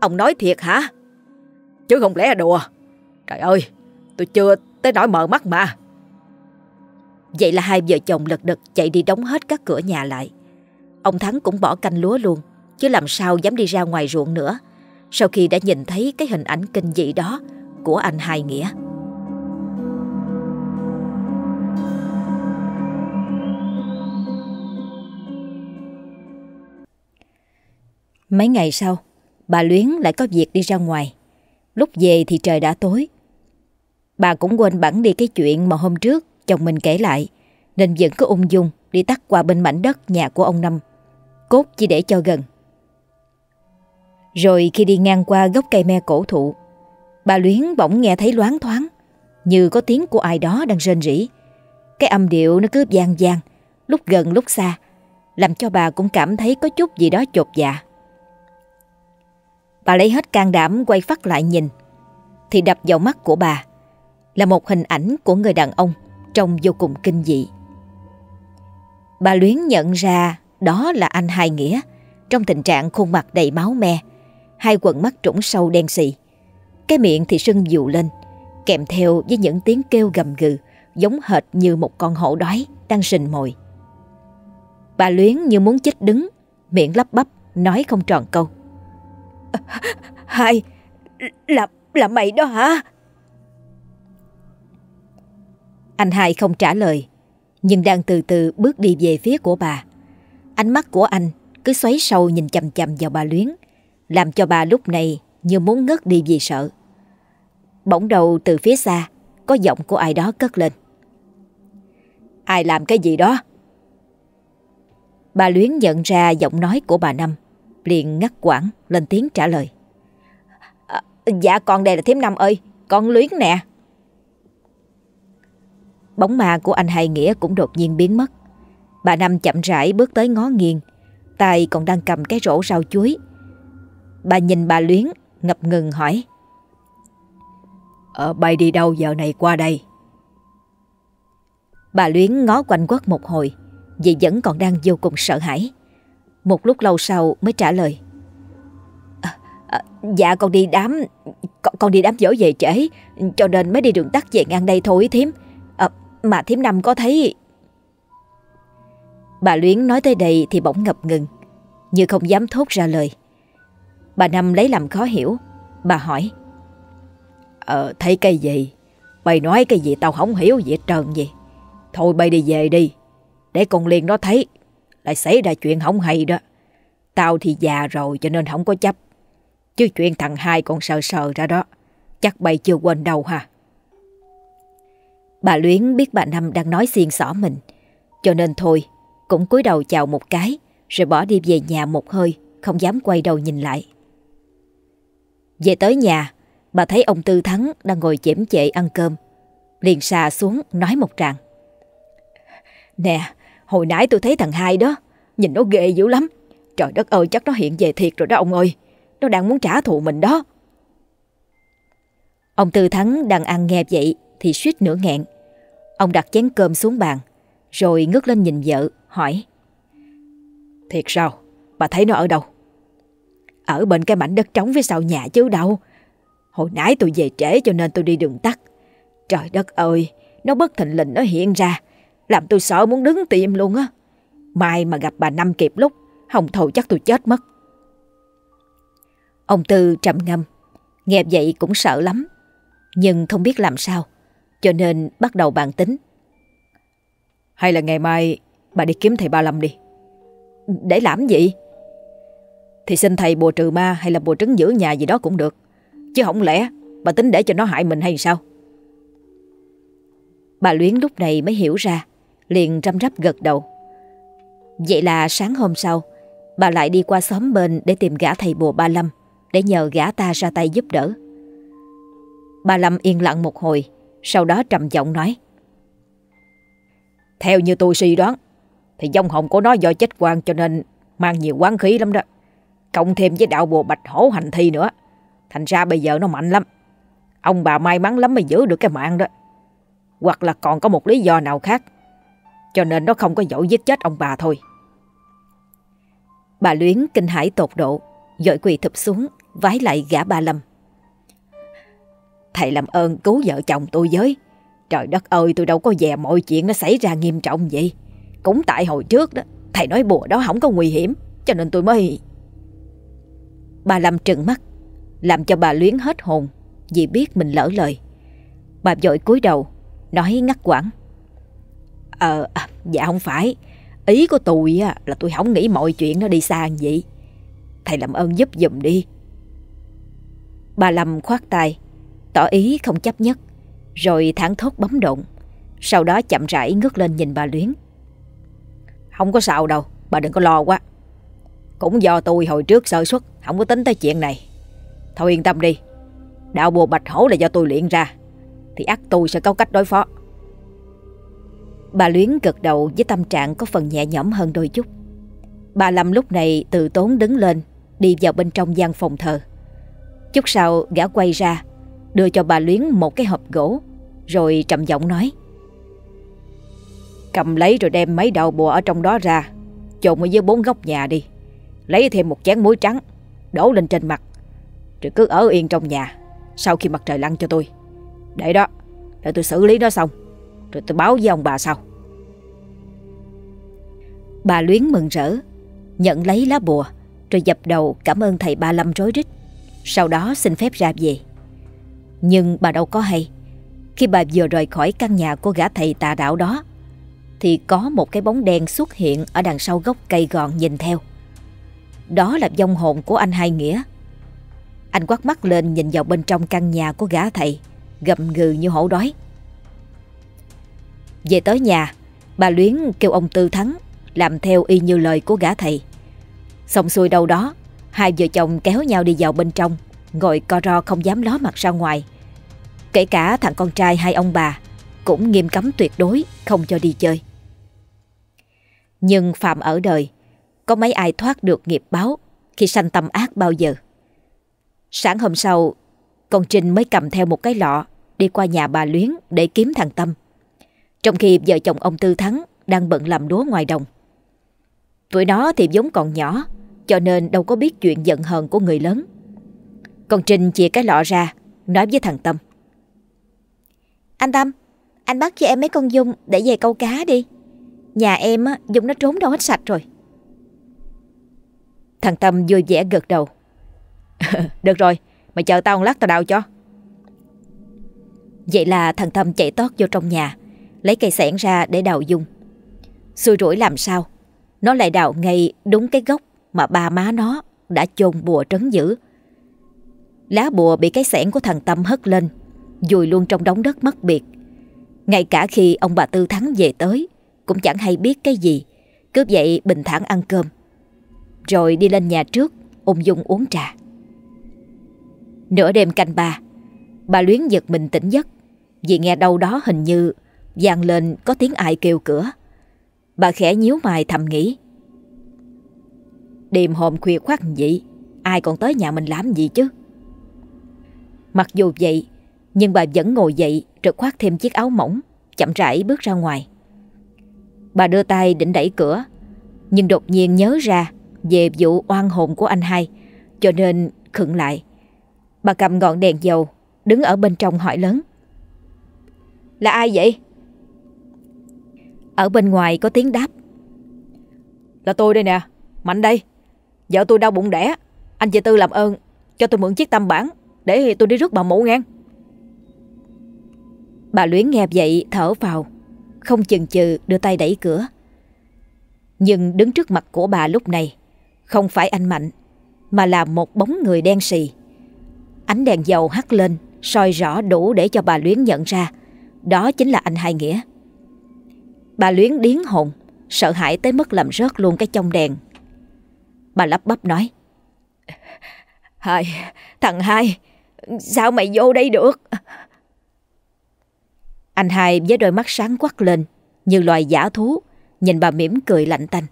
Ông nói thiệt hả? Chứ không lẽ là đùa. Trời ơi, tôi chưa tới nỗi mở mắt mà. Vậy là hai vợ chồng lật đật chạy đi đóng hết các cửa nhà lại. Ông Thắng cũng bỏ canh lúa luôn, Chứ làm sao dám đi ra ngoài ruộng nữa. Sau khi đã nhìn thấy cái hình ảnh kinh dị đó Của anh Hai Nghĩa. Mấy ngày sau, Bà Luyến lại có việc đi ra ngoài. Lúc về thì trời đã tối. Bà cũng quên bẵng đi cái chuyện mà hôm trước chồng mình kể lại, Nên vẫn cứ ung dung đi tắt qua bên mảnh đất nhà của ông Năm. Cốt chỉ để cho gần. Rồi khi đi ngang qua gốc cây me cổ thụ, Bà Luyến bỗng nghe thấy loáng thoáng Như có tiếng của ai đó đang rên rỉ. Cái âm điệu nó cứ vang vang, Lúc gần lúc xa, Làm cho bà cũng cảm thấy có chút gì đó chột dạ. Bà lấy hết can đảm quay phát lại nhìn, Thì đập vào mắt của bà Là một hình ảnh của người đàn ông Trông vô cùng kinh dị. Bà Luyến nhận ra Đó là anh Hai Nghĩa, Trong tình trạng khuôn mặt đầy máu me, Hai quần mắt trũng sâu đen xì. Cái miệng thì sưng dụ lên, Kèm theo với những tiếng kêu gầm gừ, Giống hệt như một con hổ đói Đang sình mồi. Bà Luyến như muốn chết đứng, Miệng lắp bắp, nói không tròn câu. Hai Là, là mày đó hả? Anh hai không trả lời Nhưng đang từ từ bước đi về phía của bà. Ánh mắt của anh cứ xoáy sâu nhìn chầm chầm vào bà Luyến Làm cho bà lúc này như muốn ngất đi vì sợ. Bỗng đầu từ phía xa Có giọng của ai đó cất lên. Ai làm cái gì đó? Bà Luyến nhận ra giọng nói của bà Năm liền ngắt quãng lên tiếng trả lời. À, dạ con đây là thím Năm ơi, con Luyến nè. Bóng ma của anh Hai Nghĩa cũng đột nhiên biến mất. Bà Năm chậm rãi bước tới ngó nghiêng, tay còn đang cầm cái rổ rau chuối. Bà nhìn bà Luyến, ngập ngừng hỏi. Ờ, bay đi đâu giờ này qua đây? Bà Luyến ngó quanh quất một hồi, vì vẫn còn đang vô cùng sợ hãi. Một lúc lâu sau mới trả lời. À, à, Dạ con đi đám con, con đi đám dỗ về trễ Cho nên mới đi đường tắt về ngang đây thôi thím. À, Mà thím năm có thấy Bà Luyến nói tới đây thì bỗng ngập ngừng Như không dám thốt ra lời. Bà Năm lấy làm khó hiểu Bà hỏi Ờ thấy cái gì? Bày nói cái gì tao không hiểu gì hết trơn gì Thôi bay đi về đi Để con liền nó thấy lại xảy ra chuyện không hay đó. Tao thì già rồi cho nên không có chấp. Chứ chuyện thằng hai còn sờ sờ ra đó. Chắc bay chưa quên đâu ha. Bà Luyến biết bà Năm đang nói xiên xỏ mình. Cho nên thôi, cũng cúi đầu chào một cái, rồi bỏ đi về nhà một hơi, không dám quay đầu nhìn lại. Về tới nhà, bà thấy ông Tư Thắng đang ngồi chễm chệ ăn cơm. Liền xà xuống nói một tràng. Nè, hồi nãy tôi thấy thằng hai đó, nhìn nó ghê dữ lắm. Trời đất ơi chắc nó hiện về thiệt rồi đó ông ơi. Nó đang muốn trả thù mình đó. Ông Tư Thắng đang ăn nghe vậy thì suýt nửa nghẹn. Ông đặt chén cơm xuống bàn, rồi ngước lên nhìn vợ, hỏi. Thiệt sao? Bà thấy nó ở đâu? Ở bên cái mảnh đất trống phía sau nhà chứ đâu. Hồi nãy tôi về trễ cho nên tôi đi đường tắt. Trời đất ơi, nó bất thình lình nó hiện ra, làm tôi sợ muốn đứng tìm luôn á. Mai mà gặp bà Năm kịp lúc, hồng thầu chắc tôi chết mất. Ông Tư trầm ngâm, nghe vậy cũng sợ lắm, nhưng không biết làm sao, cho nên bắt đầu bàn tính. Hay là ngày mai bà đi kiếm thầy Ba Lâm đi. Để làm gì? Thì xin thầy bùa trừ ma hay là bùa trấn giữ nhà gì đó cũng được. Chứ không lẽ bà tính để cho nó hại mình hay sao? Bà Luyến lúc này mới hiểu ra, liền răm rắp gật đầu. Vậy là sáng hôm sau, bà lại đi qua xóm bên để tìm gã thầy bùa Ba Lâm, để nhờ gã ta ra tay giúp đỡ. Ba Lâm yên lặng một hồi, sau đó trầm giọng nói. Theo như tôi suy đoán, thì dông hồng của nó do chết quang cho nên mang nhiều quán khí lắm đó. Cộng thêm với đạo bùa bạch hổ hành thi nữa. Thành ra bây giờ nó mạnh lắm. Ông bà may mắn lắm mới giữ được cái mạng đó. Hoặc là còn có một lý do nào khác. Cho nên nó không có dỗ giết chết ông bà thôi. Bà Luyến kinh hãi tột độ, dội quỳ thụp xuống, vái lại gã ba Lâm. Thầy làm ơn cứu vợ chồng tôi với. Trời đất ơi tôi đâu có dè mọi chuyện nó xảy ra nghiêm trọng vậy. Cũng tại hồi trước đó, thầy nói bùa đó không có nguy hiểm, cho nên tôi mới... Bà Lâm trừng mắt, làm cho bà Luyến hết hồn vì biết mình lỡ lời. Bà vội cúi đầu, nói ngắt quãng. Ờ, à, dạ không phải. Ý của tôi á, là tôi không nghĩ mọi chuyện nó đi xa như vậy. Thầy làm ơn giúp giùm đi. Bà Lâm khoát tay, tỏ ý không chấp nhất, rồi thẳng thốt bấm động. Sau đó chậm rãi ngước lên nhìn bà Luyến. Không có sao đâu, bà đừng có lo quá. Cũng do tôi hồi trước sơ suất, không có tính tới chuyện này. Thôi yên tâm đi, đạo bùa bạch hổ là do tôi luyện ra, thì ắt tôi sẽ có cách đối phó. Bà Luyến gật đầu với tâm trạng có phần nhẹ nhõm hơn đôi chút. Bà Lâm lúc này từ tốn đứng lên, đi vào bên trong gian phòng thờ. Chút sau gã quay ra, đưa cho bà Luyến một cái hộp gỗ, rồi trầm giọng nói. Cầm lấy rồi đem mấy đầu bùa ở trong đó ra, trộn ở dưới bốn góc nhà đi. Lấy thêm một chén muối trắng, đổ lên trên mặt, rồi cứ ở yên trong nhà, sau khi mặt trời lặn cho tôi. Để đó, để tôi xử lý nó xong, rồi tôi báo với ông bà sau. Bà Luyến mừng rỡ, nhận lấy lá bùa, rồi dập đầu cảm ơn thầy Ba Lâm rối rít. Sau đó xin phép ra về. Nhưng bà đâu có hay. Khi bà vừa rời khỏi căn nhà của gã thầy tà đạo đó, thì có một cái bóng đen xuất hiện ở đằng sau gốc cây gòn nhìn theo. Đó là vong hồn của anh Hai Nghĩa. Anh quát mắt lên nhìn vào bên trong căn nhà của gã thầy, gầm gừ như hổ đói. Về tới nhà, bà Luyến kêu ông Tư Thắng làm theo y như lời của gã thầy. Xong xuôi đâu đó, hai vợ chồng kéo nhau đi vào bên trong, ngồi co ro không dám ló mặt ra ngoài. Kể cả thằng con trai hai ông bà cũng nghiêm cấm tuyệt đối không cho đi chơi. Nhưng phạm ở đời, có mấy ai thoát được nghiệp báo khi sanh tâm ác bao giờ. Sáng hôm sau, con Trinh mới cầm theo một cái lọ đi qua nhà bà Luyến để kiếm thằng Tâm. Trong khi vợ chồng ông Tư Thắng đang bận làm lúa ngoài đồng. Tuổi nó thì giống còn nhỏ, cho nên đâu có biết chuyện giận hờn của người lớn. Con Trinh chia cái lọ ra, nói với thằng Tâm. Anh Tâm, anh bắt cho em mấy con Dung để về câu cá đi. Nhà em á, Dung nó trốn đâu hết sạch rồi. Thằng Tâm vui vẻ gật đầu. Được rồi, mày chờ tao một lát tao đào cho. Vậy là thằng Tâm chạy tót vô trong nhà, lấy cây sẻn ra để đào Dung. Xui rủi làm sao, nó lại đào ngay đúng cái gốc mà ba má nó đã chôn bùa trấn giữ. Lá bùa bị cái sẻn của thằng Tâm hất lên, dùi luôn trong đống đất mất biệt. Ngay cả khi ông bà Tư Thắng về tới, cũng chẳng hay biết cái gì, cứ vậy bình thản ăn cơm. Rồi đi lên nhà trước, ung dung uống trà. Nửa đêm canh ba, bà Luyến giật mình tỉnh giấc, Vì nghe đâu đó hình như vang lên có tiếng ai kêu cửa. Bà khẽ nhíu mày thầm nghĩ. Đêm hôm khuya khoát vậy, ai còn tới nhà mình làm gì chứ? Mặc dù vậy, nhưng bà vẫn ngồi dậy rồi khoác thêm chiếc áo mỏng, chậm rãi bước ra ngoài. Bà đưa tay định đẩy cửa, nhưng đột nhiên nhớ ra về vụ oan hồn của anh hai, cho nên khựng lại. Bà cầm ngọn đèn dầu, đứng ở bên trong hỏi lớn. Là ai vậy? Ở bên ngoài có tiếng đáp. Là tôi đây nè, Mạnh đây. Vợ tôi đau bụng đẻ, anh chị Tư làm ơn cho tôi mượn chiếc tâm bản để tôi đi rước bà mụ ngang. Bà Luyến nghe vậy thở vào, không chần chừ đưa tay đẩy cửa. Nhưng đứng trước mặt của bà lúc này, không phải anh Mạnh, mà là một bóng người đen xì. Ánh đèn dầu hắt lên, soi rõ đủ để cho bà Luyến nhận ra, đó chính là anh Hai Nghĩa. Bà Luyến điến hồn, sợ hãi tới mức làm rớt luôn cái trong đèn. Bà lắp bắp nói. Hai, thằng Hai, sao mày vô đây được? Anh hai với đôi mắt sáng quắc lên Như loài giả thú Nhìn bà mỉm cười lạnh tanh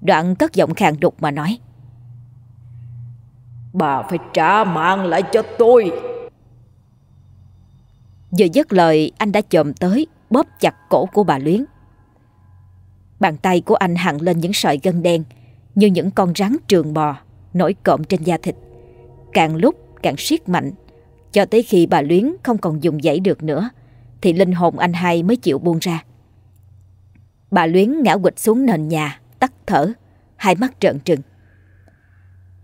Đoạn cất giọng khàn đục mà nói Bà phải trả mạng lại cho tôi Vừa dứt lời anh đã chồm tới Bóp chặt cổ của bà Luyến Bàn tay của anh hằn lên những sợi gân đen Như những con rắn trường bò Nổi cộm trên da thịt Càng lúc càng siết mạnh Cho tới khi bà Luyến không còn dùng dãy được nữa thì linh hồn anh hai mới chịu buông ra. Bà Luyến ngã quịch xuống nền nhà, tắt thở, hai mắt trợn trừng.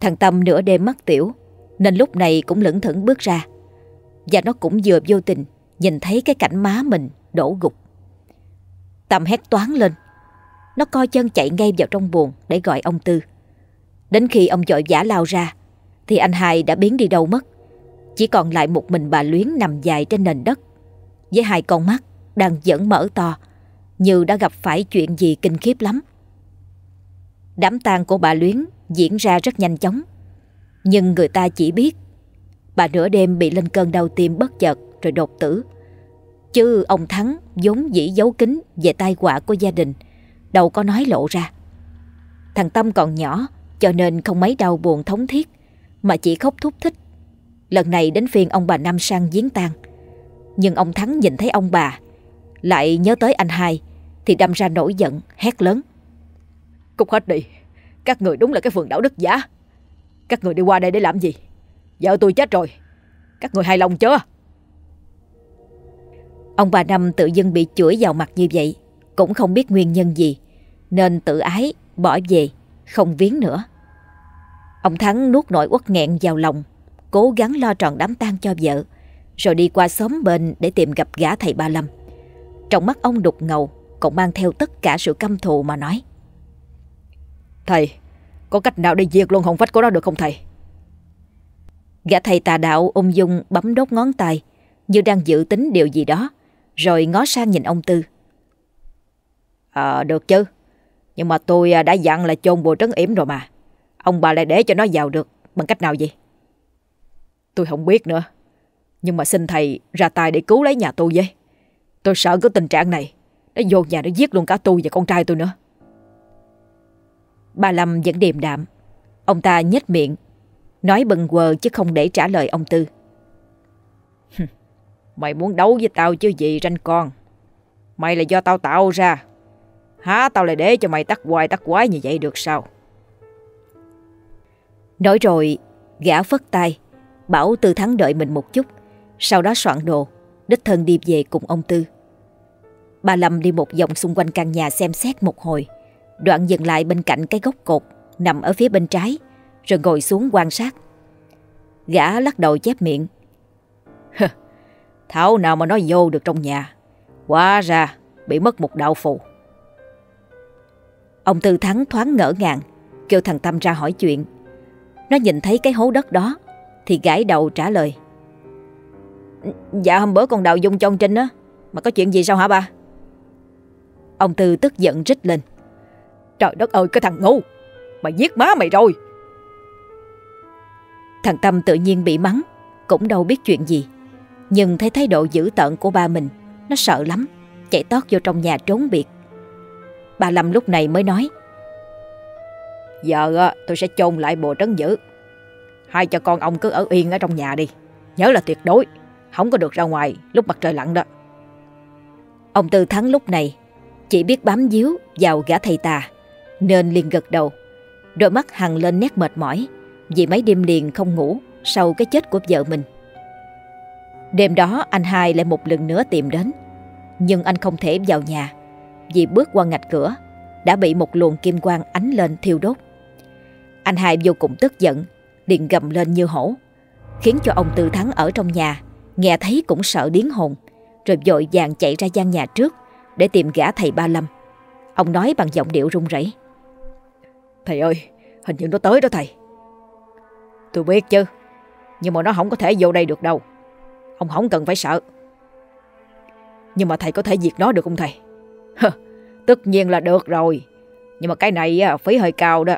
Thằng Tâm nửa đêm mắt tiểu, nên lúc này cũng lững thững bước ra. Và nó cũng vừa vô tình nhìn thấy cái cảnh má mình đổ gục. Tâm hét toán lên. Nó co chân chạy ngay vào trong buồng để gọi ông Tư. Đến khi ông dội giả lao ra, thì anh hai đã biến đi đâu mất. Chỉ còn lại một mình bà Luyến nằm dài trên nền đất với hai con mắt đang dẫn mở to như đã gặp phải chuyện gì kinh khiếp lắm. Đám tang của bà Luyến diễn ra rất nhanh chóng, nhưng người ta chỉ biết bà nửa đêm bị lên cơn đau tim bất chợt rồi đột tử. Chứ ông Thắng vốn dĩ giấu kín về tai họa của gia đình, đâu có nói lộ ra. Thằng Tâm còn nhỏ cho nên không mấy đau buồn thống thiết, mà chỉ khóc thúc thích. Lần này đến phiên ông bà Năm sang giếng tang. Nhưng ông Thắng nhìn thấy ông bà Lại nhớ tới anh hai Thì đâm ra nổi giận hét lớn Cút hết đi Các người đúng là cái phường đạo đức giả Các người đi qua đây để làm gì Vợ tôi chết rồi Các người hài lòng chưa Ông bà Năm tự dưng bị chửi vào mặt như vậy Cũng không biết nguyên nhân gì Nên tự ái bỏ về Không viếng nữa Ông Thắng nuốt nỗi uất nghẹn vào lòng Cố gắng lo tròn đám tang cho vợ rồi đi qua xóm bên để tìm gặp gã thầy Ba Lâm. Trong mắt ông đục ngầu, còn mang theo tất cả sự căm thù mà nói. Thầy, có cách nào để diệt luôn hồn phách của nó được không thầy? Gã thầy tà đạo ung dung bấm đốt ngón tay, như đang dự tính điều gì đó, rồi ngó sang nhìn ông Tư. À, được chứ, nhưng mà tôi à, đã dặn là chôn bùa trấn yểm rồi mà. Ông bà lại để cho nó vào được. Bằng cách nào vậy? Tôi không biết nữa. Nhưng mà xin thầy ra tay để cứu lấy nhà tôi với. Tôi sợ cái tình trạng này. Nó vô nhà nó giết luôn cả tôi và con trai tôi nữa. Bà Lâm vẫn điềm đạm. Ông ta nhếch miệng. Nói bần quờ chứ không để trả lời ông Tư. Mày muốn đấu với tao chứ gì ranh con? Mày là do tao tạo ra. Há tao lại để cho mày tắt hoài tắt quái như vậy được sao Nói rồi Gã phất tay Bảo Tư Thắng đợi mình một chút sau đó soạn đồ, đích thân đi về cùng ông Tư. Bà Lâm đi một vòng xung quanh căn nhà xem xét một hồi, đoạn dừng lại bên cạnh cái gốc cột nằm ở phía bên trái, rồi ngồi xuống quan sát. Gã lắc đầu chép miệng. Thảo nào mà nó vô được trong nhà, quá ra bị mất một đạo phù. Ông Tư Thắng thoáng ngỡ ngàng, kêu thằng Tâm ra hỏi chuyện. Nó nhìn thấy cái hố đất đó, thì gãi đầu trả lời. Dạ hôm bữa con đào dung cho ông Trinh á Mà có chuyện gì sao hả ba? Ông Tư tức giận rít lên. Trời đất ơi cái thằng ngu Mày giết má mày rồi. Thằng Tâm tự nhiên bị mắng Cũng đâu biết chuyện gì. Nhưng thấy thái độ dữ tợn của ba mình Nó sợ lắm Chạy tót vô trong nhà trốn biệt. Bà Lâm lúc này mới nói. Giờ ờ, tôi sẽ chôn lại bộ trấn giữ. Hai cho con ông cứ ở yên ở trong nhà đi. Nhớ là tuyệt đối, Không có được ra ngoài lúc mặt trời lặn đó. Ông Tư Thắng lúc này Chỉ biết bám díu vào gã thầy tà, Nên liền gật đầu. Đôi mắt hằng lên nét mệt mỏi, Vì mấy đêm liền không ngủ Sau cái chết của vợ mình. Đêm đó anh hai lại một lần nữa tìm đến, Nhưng anh không thể vào nhà. Vì bước qua ngạch cửa, Đã bị một luồng kim quang ánh lên thiêu đốt. Anh hai vô cùng tức giận Điện gầm lên như hổ, Khiến cho ông Tư Thắng ở trong nhà Nghe thấy cũng sợ điến hồn, Rồi vội vàng chạy ra gian nhà trước Để tìm gã thầy Ba Lâm. Ông nói bằng giọng điệu run rẩy. Thầy ơi, Hình như nó tới đó thầy. Tôi biết chứ, Nhưng mà nó không có thể vô đây được đâu. Ông không cần phải sợ. Nhưng mà thầy có thể diệt nó được không thầy? Tất nhiên là được rồi. Nhưng mà cái này phí hơi cao đó.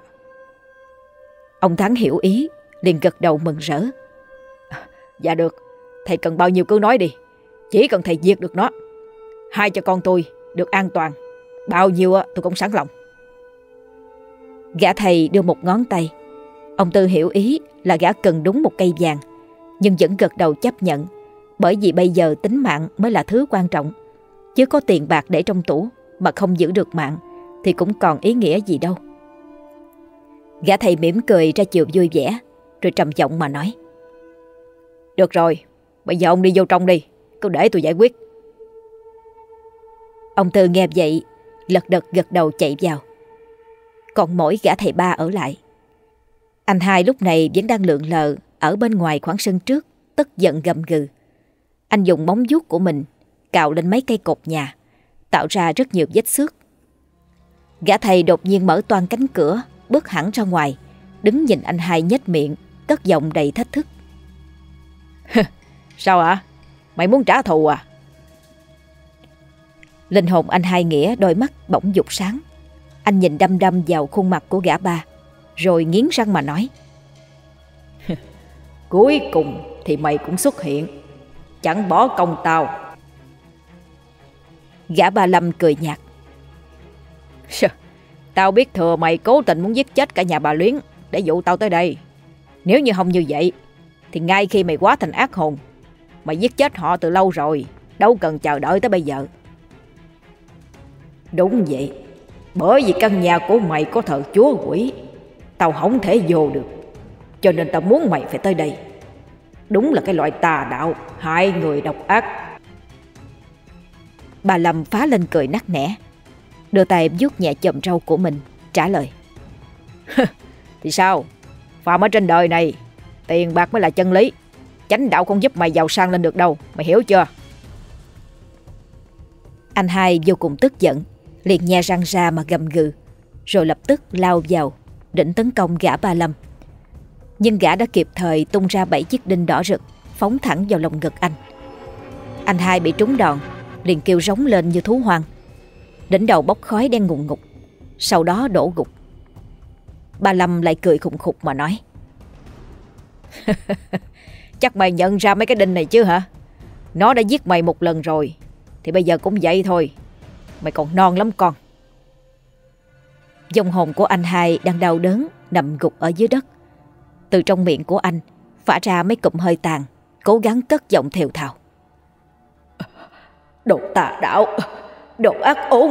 Ông Thắng hiểu ý, liền gật đầu mừng rỡ. Dạ được, Thầy cần bao nhiêu cứ nói đi. Chỉ cần thầy diệt được nó, Hai cho con tôi được an toàn. Bao nhiêu tôi cũng sẵn lòng. Gã thầy đưa một ngón tay. Ông Tư hiểu ý là gã cần đúng một cây vàng, Nhưng vẫn gật đầu chấp nhận, Bởi vì bây giờ tính mạng mới là thứ quan trọng. Chứ có tiền bạc để trong tủ Mà không giữ được mạng Thì cũng còn ý nghĩa gì đâu. Gã thầy mỉm cười ra chiều vui vẻ, Rồi trầm giọng mà nói. Được rồi, Bây giờ ông đi vô trong đi, Cứ để tôi giải quyết. Ông Tư nghe vậy, Lật đật gật đầu chạy vào. Còn mỗi gã thầy ba ở lại. Anh hai lúc này vẫn đang lượn lờ Ở bên ngoài khoảng sân trước, Tức giận gầm gừ. Anh dùng móng vuốt của mình Cạo lên mấy cây cột nhà Tạo ra rất nhiều vết xước Gã thầy đột nhiên mở toan cánh cửa Bước hẳn ra ngoài Đứng nhìn anh hai nhếch miệng Cất giọng đầy thách thức Sao ạ? Mày muốn trả thù à? Linh hồn anh hai Nghĩa đôi mắt bỗng dục sáng. Anh nhìn đăm đăm vào khuôn mặt của gã ba, rồi nghiến răng mà nói. Cuối cùng thì mày cũng xuất hiện, chẳng bỏ công tao. Gã ba Lâm cười nhạt. Tao biết thừa mày cố tình muốn giết chết cả nhà bà Luyến để dụ tao tới đây. Nếu như không như vậy, thì ngay khi mày quá thành ác hồn, mày giết chết họ từ lâu rồi, đâu cần chờ đợi tới bây giờ. Đúng vậy, bởi vì căn nhà của mày có thờ chúa quỷ, tao không thể vô được, cho nên tao muốn mày phải tới đây. Đúng là cái loại tà đạo, hại người độc ác. Bà Lâm phá lên cười nắc nẻ, đưa tay vuốt nhẹ chầm râu của mình, trả lời. thì sao, phàm ở trên đời này, tiền bạc mới là chân lý. Chánh đạo không giúp mày giàu sang lên được đâu, mày hiểu chưa? Anh hai vô cùng tức giận, liền nhe răng ra mà gầm gừ, rồi lập tức lao vào, định tấn công gã ba lâm. Nhưng gã đã kịp thời tung ra bảy chiếc đinh đỏ rực, phóng thẳng vào lồng ngực anh. Anh hai bị trúng đòn, liền kêu rống lên như thú hoang. Đỉnh đầu bốc khói đen ngùng ngục, sau đó đổ gục. Ba Lâm lại cười khùng khục mà nói. Chắc mày nhận ra mấy cái đinh này chứ hả? Nó đã giết mày một lần rồi, thì bây giờ cũng vậy thôi. Mày còn non lắm con Dòng hồn của anh hai đang đau đớn Nằm gục ở dưới đất Từ trong miệng của anh Phả ra mấy cụm hơi tàn Cố gắng cất giọng thều thào Đồ tà đạo Đồ ác ôn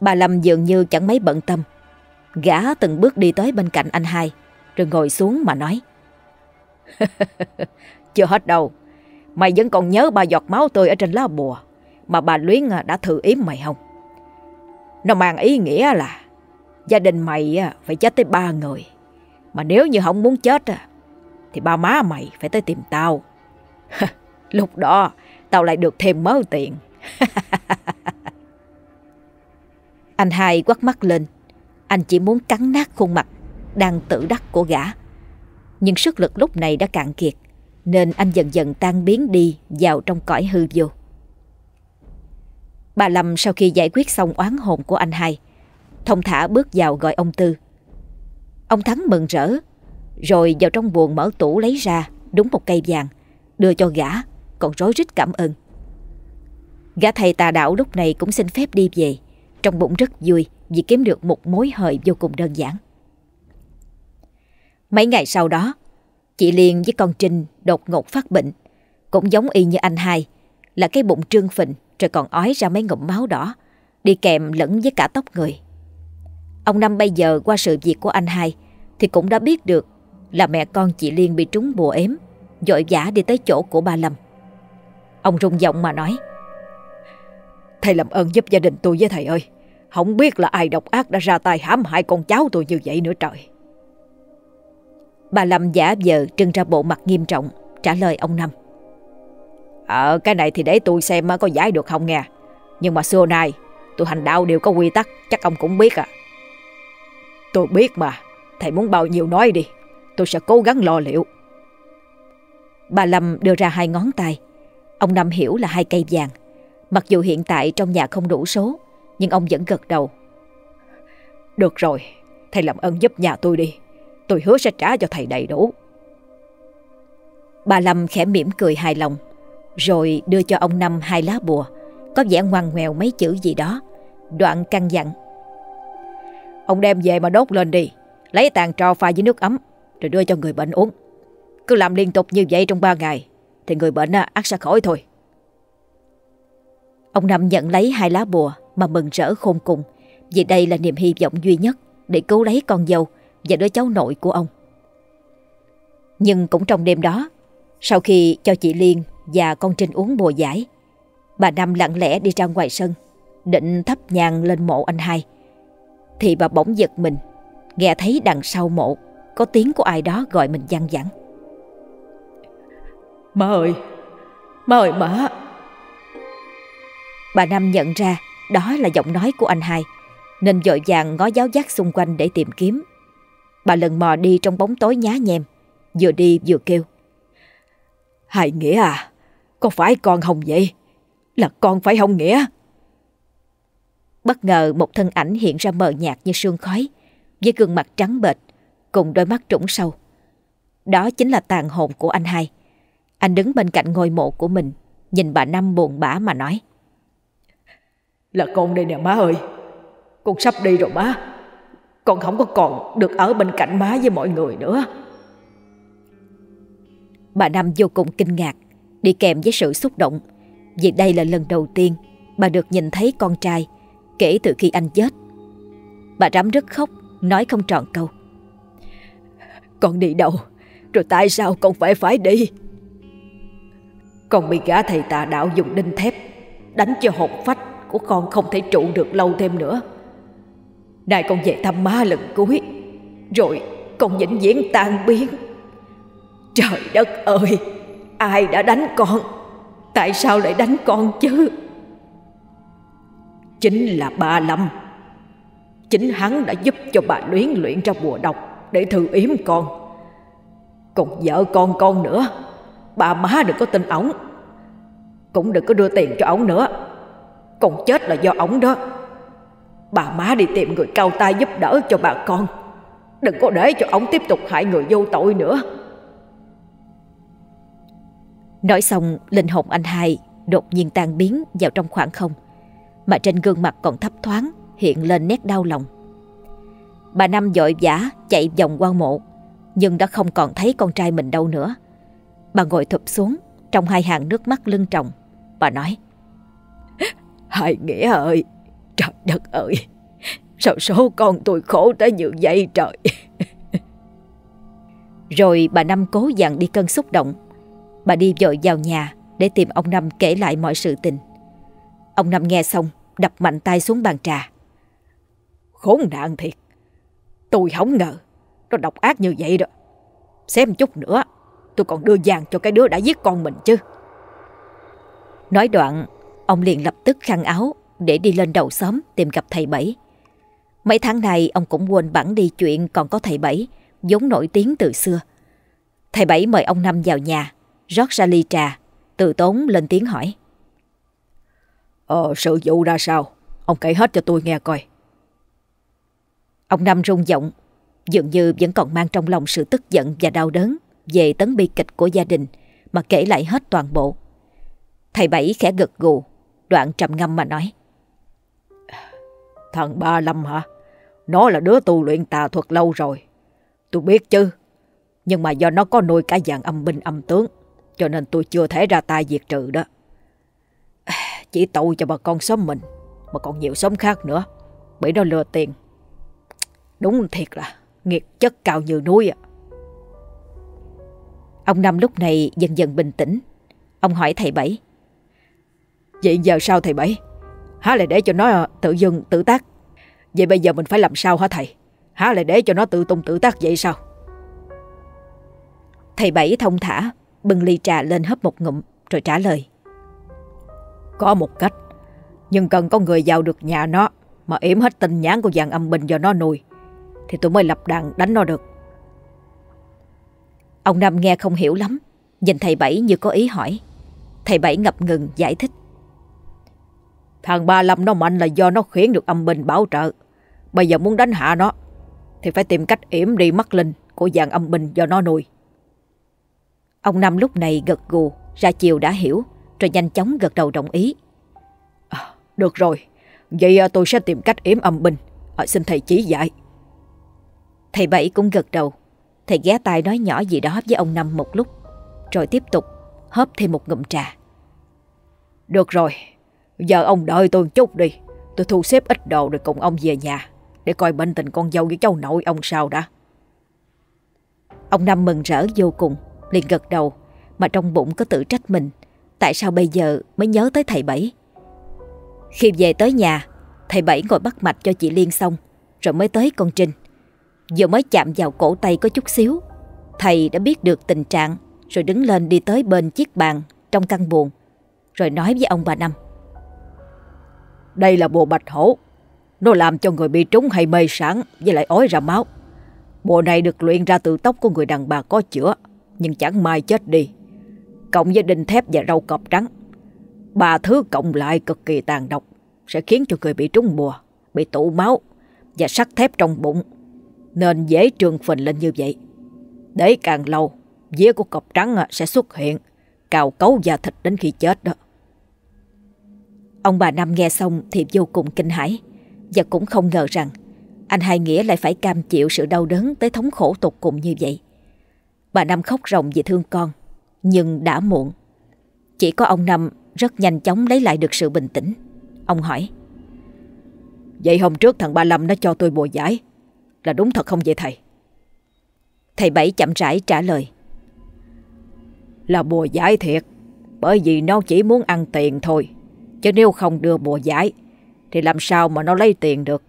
Bà Lâm dường như chẳng mấy bận tâm Gã từng bước đi tới bên cạnh anh hai, Rồi ngồi xuống mà nói Chưa hết đâu, Mày vẫn còn nhớ ba giọt máu tươi ở trên lá bùa, mà bà Luyến à, đã thử yếm mày không? Nó mang ý nghĩa là, gia đình mày à, phải chết tới ba người. Mà nếu như không muốn chết à, thì ba má mày phải tới tìm tao. Lúc đó tao lại được thêm mớ tiền. Anh hai quắt mắt lên. Anh chỉ muốn cắn nát khuôn mặt đang tự đắc của gã. Nhưng sức lực lúc này đã cạn kiệt. Nên anh dần dần tan biến đi vào trong cõi hư vô. Bà Lâm sau khi giải quyết xong oán hồn của anh hai, thông thả bước vào gọi ông Tư. Ông Thắng mừng rỡ, rồi vào trong buồn mở tủ lấy ra đúng một cây vàng, đưa cho gã, còn rối rít cảm ơn. Gã thầy tà đạo lúc này cũng xin phép đi về, trong bụng rất vui vì kiếm được một mối hời vô cùng đơn giản. Mấy ngày sau đó, chị Liên với con Trinh đột ngột phát bệnh, cũng giống y như anh hai, là cái bụng trương phình rồi còn ói ra mấy ngụm máu đỏ, đi kèm lẫn với cả tóc người. Ông Năm bây giờ qua sự việc của anh hai thì cũng đã biết được là mẹ con chị Liên bị trúng bùa ếm, dội vã đi tới chỗ của ba Lâm. Ông rung giọng mà nói. Thầy làm ơn giúp gia đình tôi với thầy ơi. Không biết là ai độc ác đã ra tay hãm hại con cháu tôi như vậy nữa trời. Bà Lâm giả vờ trưng ra bộ mặt nghiêm trọng, Trả lời ông Năm. Ờ cái này thì để tôi xem có giải được không nghe. Nhưng mà xưa nay Tôi hành đạo đều có quy tắc, Chắc ông cũng biết à. Tôi biết mà, Thầy muốn bao nhiêu nói đi, Tôi sẽ cố gắng lo liệu. Bà Lâm đưa ra hai ngón tay Ông Năm hiểu là hai cây vàng. Mặc dù hiện tại trong nhà không đủ số, Nhưng ông vẫn gật đầu. Được rồi, Thầy làm ơn giúp nhà tôi đi. Tôi hứa sẽ trả cho thầy đầy đủ. Bà Lâm khẽ mỉm cười hài lòng, Rồi đưa cho ông Năm hai lá bùa. Có vẻ ngoan ngoèo mấy chữ gì đó. Đoạn căn dặn. Ông đem về mà đốt lên đi. Lấy tàn trò pha với nước ấm, Rồi đưa cho người bệnh uống. Cứ làm liên tục như vậy trong ba ngày thì người bệnh ắt sẽ khỏi thôi. Ông Năm nhận lấy hai lá bùa Mà mừng rỡ khôn cùng, Vì đây là niềm hy vọng duy nhất Để cứu lấy con dâu và đứa cháu nội của ông. Nhưng cũng trong đêm đó, Sau khi cho chị Liên và con Trinh uống bùa giải, Bà Năm lặng lẽ đi ra ngoài sân, Định thắp nhang lên mộ anh hai. Thì bà bỗng giật mình, Nghe thấy đằng sau mộ Có tiếng của ai đó gọi mình văng vẳng Má ơi Má ơi má Bà Năm nhận ra Đó là giọng nói của anh hai Nên dội vàng ngó giáo giác xung quanh để tìm kiếm. Bà lần mò đi trong bóng tối nhá nhem Vừa đi vừa kêu. Hai Nghĩa à Có phải con Hồng vậy? Là con phải Hồng Nghĩa? Bất ngờ một thân ảnh hiện ra mờ nhạt như sương khói Với gương mặt trắng bệch Cùng đôi mắt trũng sâu. Đó chính là tàn hồn của anh hai Anh đứng bên cạnh ngôi mộ của mình Nhìn bà Năm buồn bã mà nói. Là con đây nè má ơi. Con sắp đi rồi má. Con không có còn được ở bên cạnh má với mọi người nữa. Bà Năm vô cùng kinh ngạc Đi kèm với sự xúc động. Vì đây là lần đầu tiên Bà được nhìn thấy con trai Kể từ khi anh chết. Bà Rắm rất khóc Nói không trọn câu. Con đi đâu? Rồi tại sao con phải phải đi con bị gã thầy tà đạo dùng đinh thép, Đánh cho hồn phách của con không thể trụ được lâu thêm nữa. Nay con về thăm má lần cuối, Rồi con vĩnh viễn tan biến. Trời đất ơi, Ai đã đánh con? Tại sao lại đánh con chứ? Chính là ba Lâm. Chính hắn đã giúp cho bà luyến luyện ra bùa độc Để thử yếm con. Còn vợ con con nữa Bà má đừng có tin ổng. Cũng đừng có đưa tiền cho ổng nữa. Còn chết là do ổng đó. Bà má đi tìm người cao tay giúp đỡ cho bà con. Đừng có để cho ổng tiếp tục hại người vô tội nữa. Nói xong, linh hồn anh hai Đột nhiên tan biến vào trong khoảng không, Mà trên gương mặt còn thấp thoáng Hiện lên nét đau lòng. Bà Năm dội vã chạy vòng quan mộ, Nhưng đã không còn thấy con trai mình đâu nữa. Bà ngồi thụp xuống, Trong hai hàng nước mắt lưng trọng. Bà nói, Hai Nghĩa ơi, Trời đất ơi, Sao số con tôi khổ tới như vậy trời? Rồi bà Năm cố dặn đi cơn xúc động. Bà đi vội vào nhà Để tìm ông Năm kể lại mọi sự tình. Ông Năm nghe xong, Đập mạnh tay xuống bàn trà. Khốn nạn thiệt, Tôi không ngờ, Nó độc ác như vậy đó. Xem chút nữa Tôi còn đưa vàng cho cái đứa đã giết con mình chứ Nói đoạn Ông liền lập tức khăn áo Để đi lên đầu xóm tìm gặp thầy Bảy Mấy tháng này ông cũng quên bẵng đi chuyện Còn có thầy Bảy vốn nổi tiếng từ xưa Thầy Bảy mời ông Năm vào nhà rót ra ly trà, từ tốn lên tiếng hỏi. Ờ, sự vụ ra sao? Ông kể hết cho tôi nghe coi. Ông Năm rung giọng, dường như vẫn còn mang trong lòng sự tức giận và đau đớn, về tấn bi kịch của gia đình mà kể lại hết toàn bộ. Thầy Bảy khẽ gật gù, đoạn trầm ngâm mà nói. Thằng Ba Lâm hả? Nó là đứa tu luyện tà thuật lâu rồi. Tôi biết chứ. Nhưng mà do nó có nuôi cả dạng âm binh âm tướng, cho nên tôi chưa thể ra tay diệt trừ đó. Chỉ tội cho bà con xóm mình, mà còn nhiều xóm khác nữa, bị nó lừa tiền. Đúng thiệt là nghiệt chất cao như núi à. Ông Năm lúc này dần dần bình tĩnh. Ông hỏi thầy Bảy. Vậy giờ sao thầy Bảy? Há lại để cho nó tự dưng tự tác. Vậy bây giờ mình phải làm sao hả thầy? Há lại để cho nó tự tung tự tác vậy sao? Thầy Bảy thông thả, bưng ly trà lên hấp một ngụm rồi trả lời. Có một cách, nhưng cần có người vào được nhà nó mà yểm hết tình nhãn của dàn âm binh do nó nuôi thì tôi mới lập đàn đánh nó được. Ông Năm nghe không hiểu lắm, nhìn thầy Bảy như có ý hỏi. Thầy Bảy ngập ngừng giải thích. Thằng Ba Lâm nó mạnh là do nó khiển được âm binh bảo trợ. Bây giờ muốn đánh hạ nó thì phải tìm cách yểm đi mắt linh của dàn âm binh do nó nuôi. Ông Năm lúc này gật gù, ra chiều đã hiểu, rồi nhanh chóng gật đầu đồng ý. À, được rồi, vậy à, tôi sẽ tìm cách yểm âm binh. À, xin thầy chỉ dạy. Thầy Bảy cũng gật đầu. Thầy ghé tai nói nhỏ gì đó với ông Năm một lúc, rồi tiếp tục hớp thêm một ngụm trà. Được rồi, giờ ông đợi tôi chút đi. Tôi thu xếp ít đồ rồi cùng ông về nhà để coi bệnh tình con dâu với cháu nội ông sao đã. Ông Năm mừng rỡ vô cùng, liền gật đầu, mà trong bụng có tự trách mình. Tại sao bây giờ mới nhớ tới thầy Bảy? Khi về tới nhà, thầy Bảy ngồi bắt mạch cho chị Liên xong, rồi mới tới con Trinh. Vừa mới chạm vào cổ tay có chút xíu, thầy đã biết được tình trạng, rồi đứng lên đi tới bên chiếc bàn trong căn buồn, rồi nói với ông bà Năm. Đây là bùa bạch hổ, nó làm cho người bị trúng hay mê sản với lại ói ra máu. Bộ này được luyện ra từ tóc của người đàn bà có chữa, nhưng chẳng may chết đi. Cộng với đinh thép và rau cọp trắng. Ba thứ cộng lại cực kỳ tàn độc, sẽ khiến cho người bị trúng bùa, bị tụ máu và sắt thép trong bụng. Nên dễ trương phình lên như vậy. Để càng lâu, vía của cọp trắng à, sẽ xuất hiện, cào cấu da thịt đến khi chết đó. Ông bà Năm nghe xong thì vô cùng kinh hãi và cũng không ngờ rằng anh Hai Nghĩa lại phải cam chịu sự đau đớn tới thống khổ tột cùng như vậy. Bà Năm khóc ròng vì thương con, nhưng đã muộn. Chỉ có ông Năm rất nhanh chóng lấy lại được sự bình tĩnh. Ông hỏi. Vậy hôm trước thằng Ba Lâm nó cho tôi bùa giải, là đúng thật không vậy thầy? Thầy Bảy chậm rãi trả lời. Là bùa giải thiệt, bởi vì nó chỉ muốn ăn tiền thôi. Chứ nếu không đưa bùa giải, thì làm sao mà nó lấy tiền được.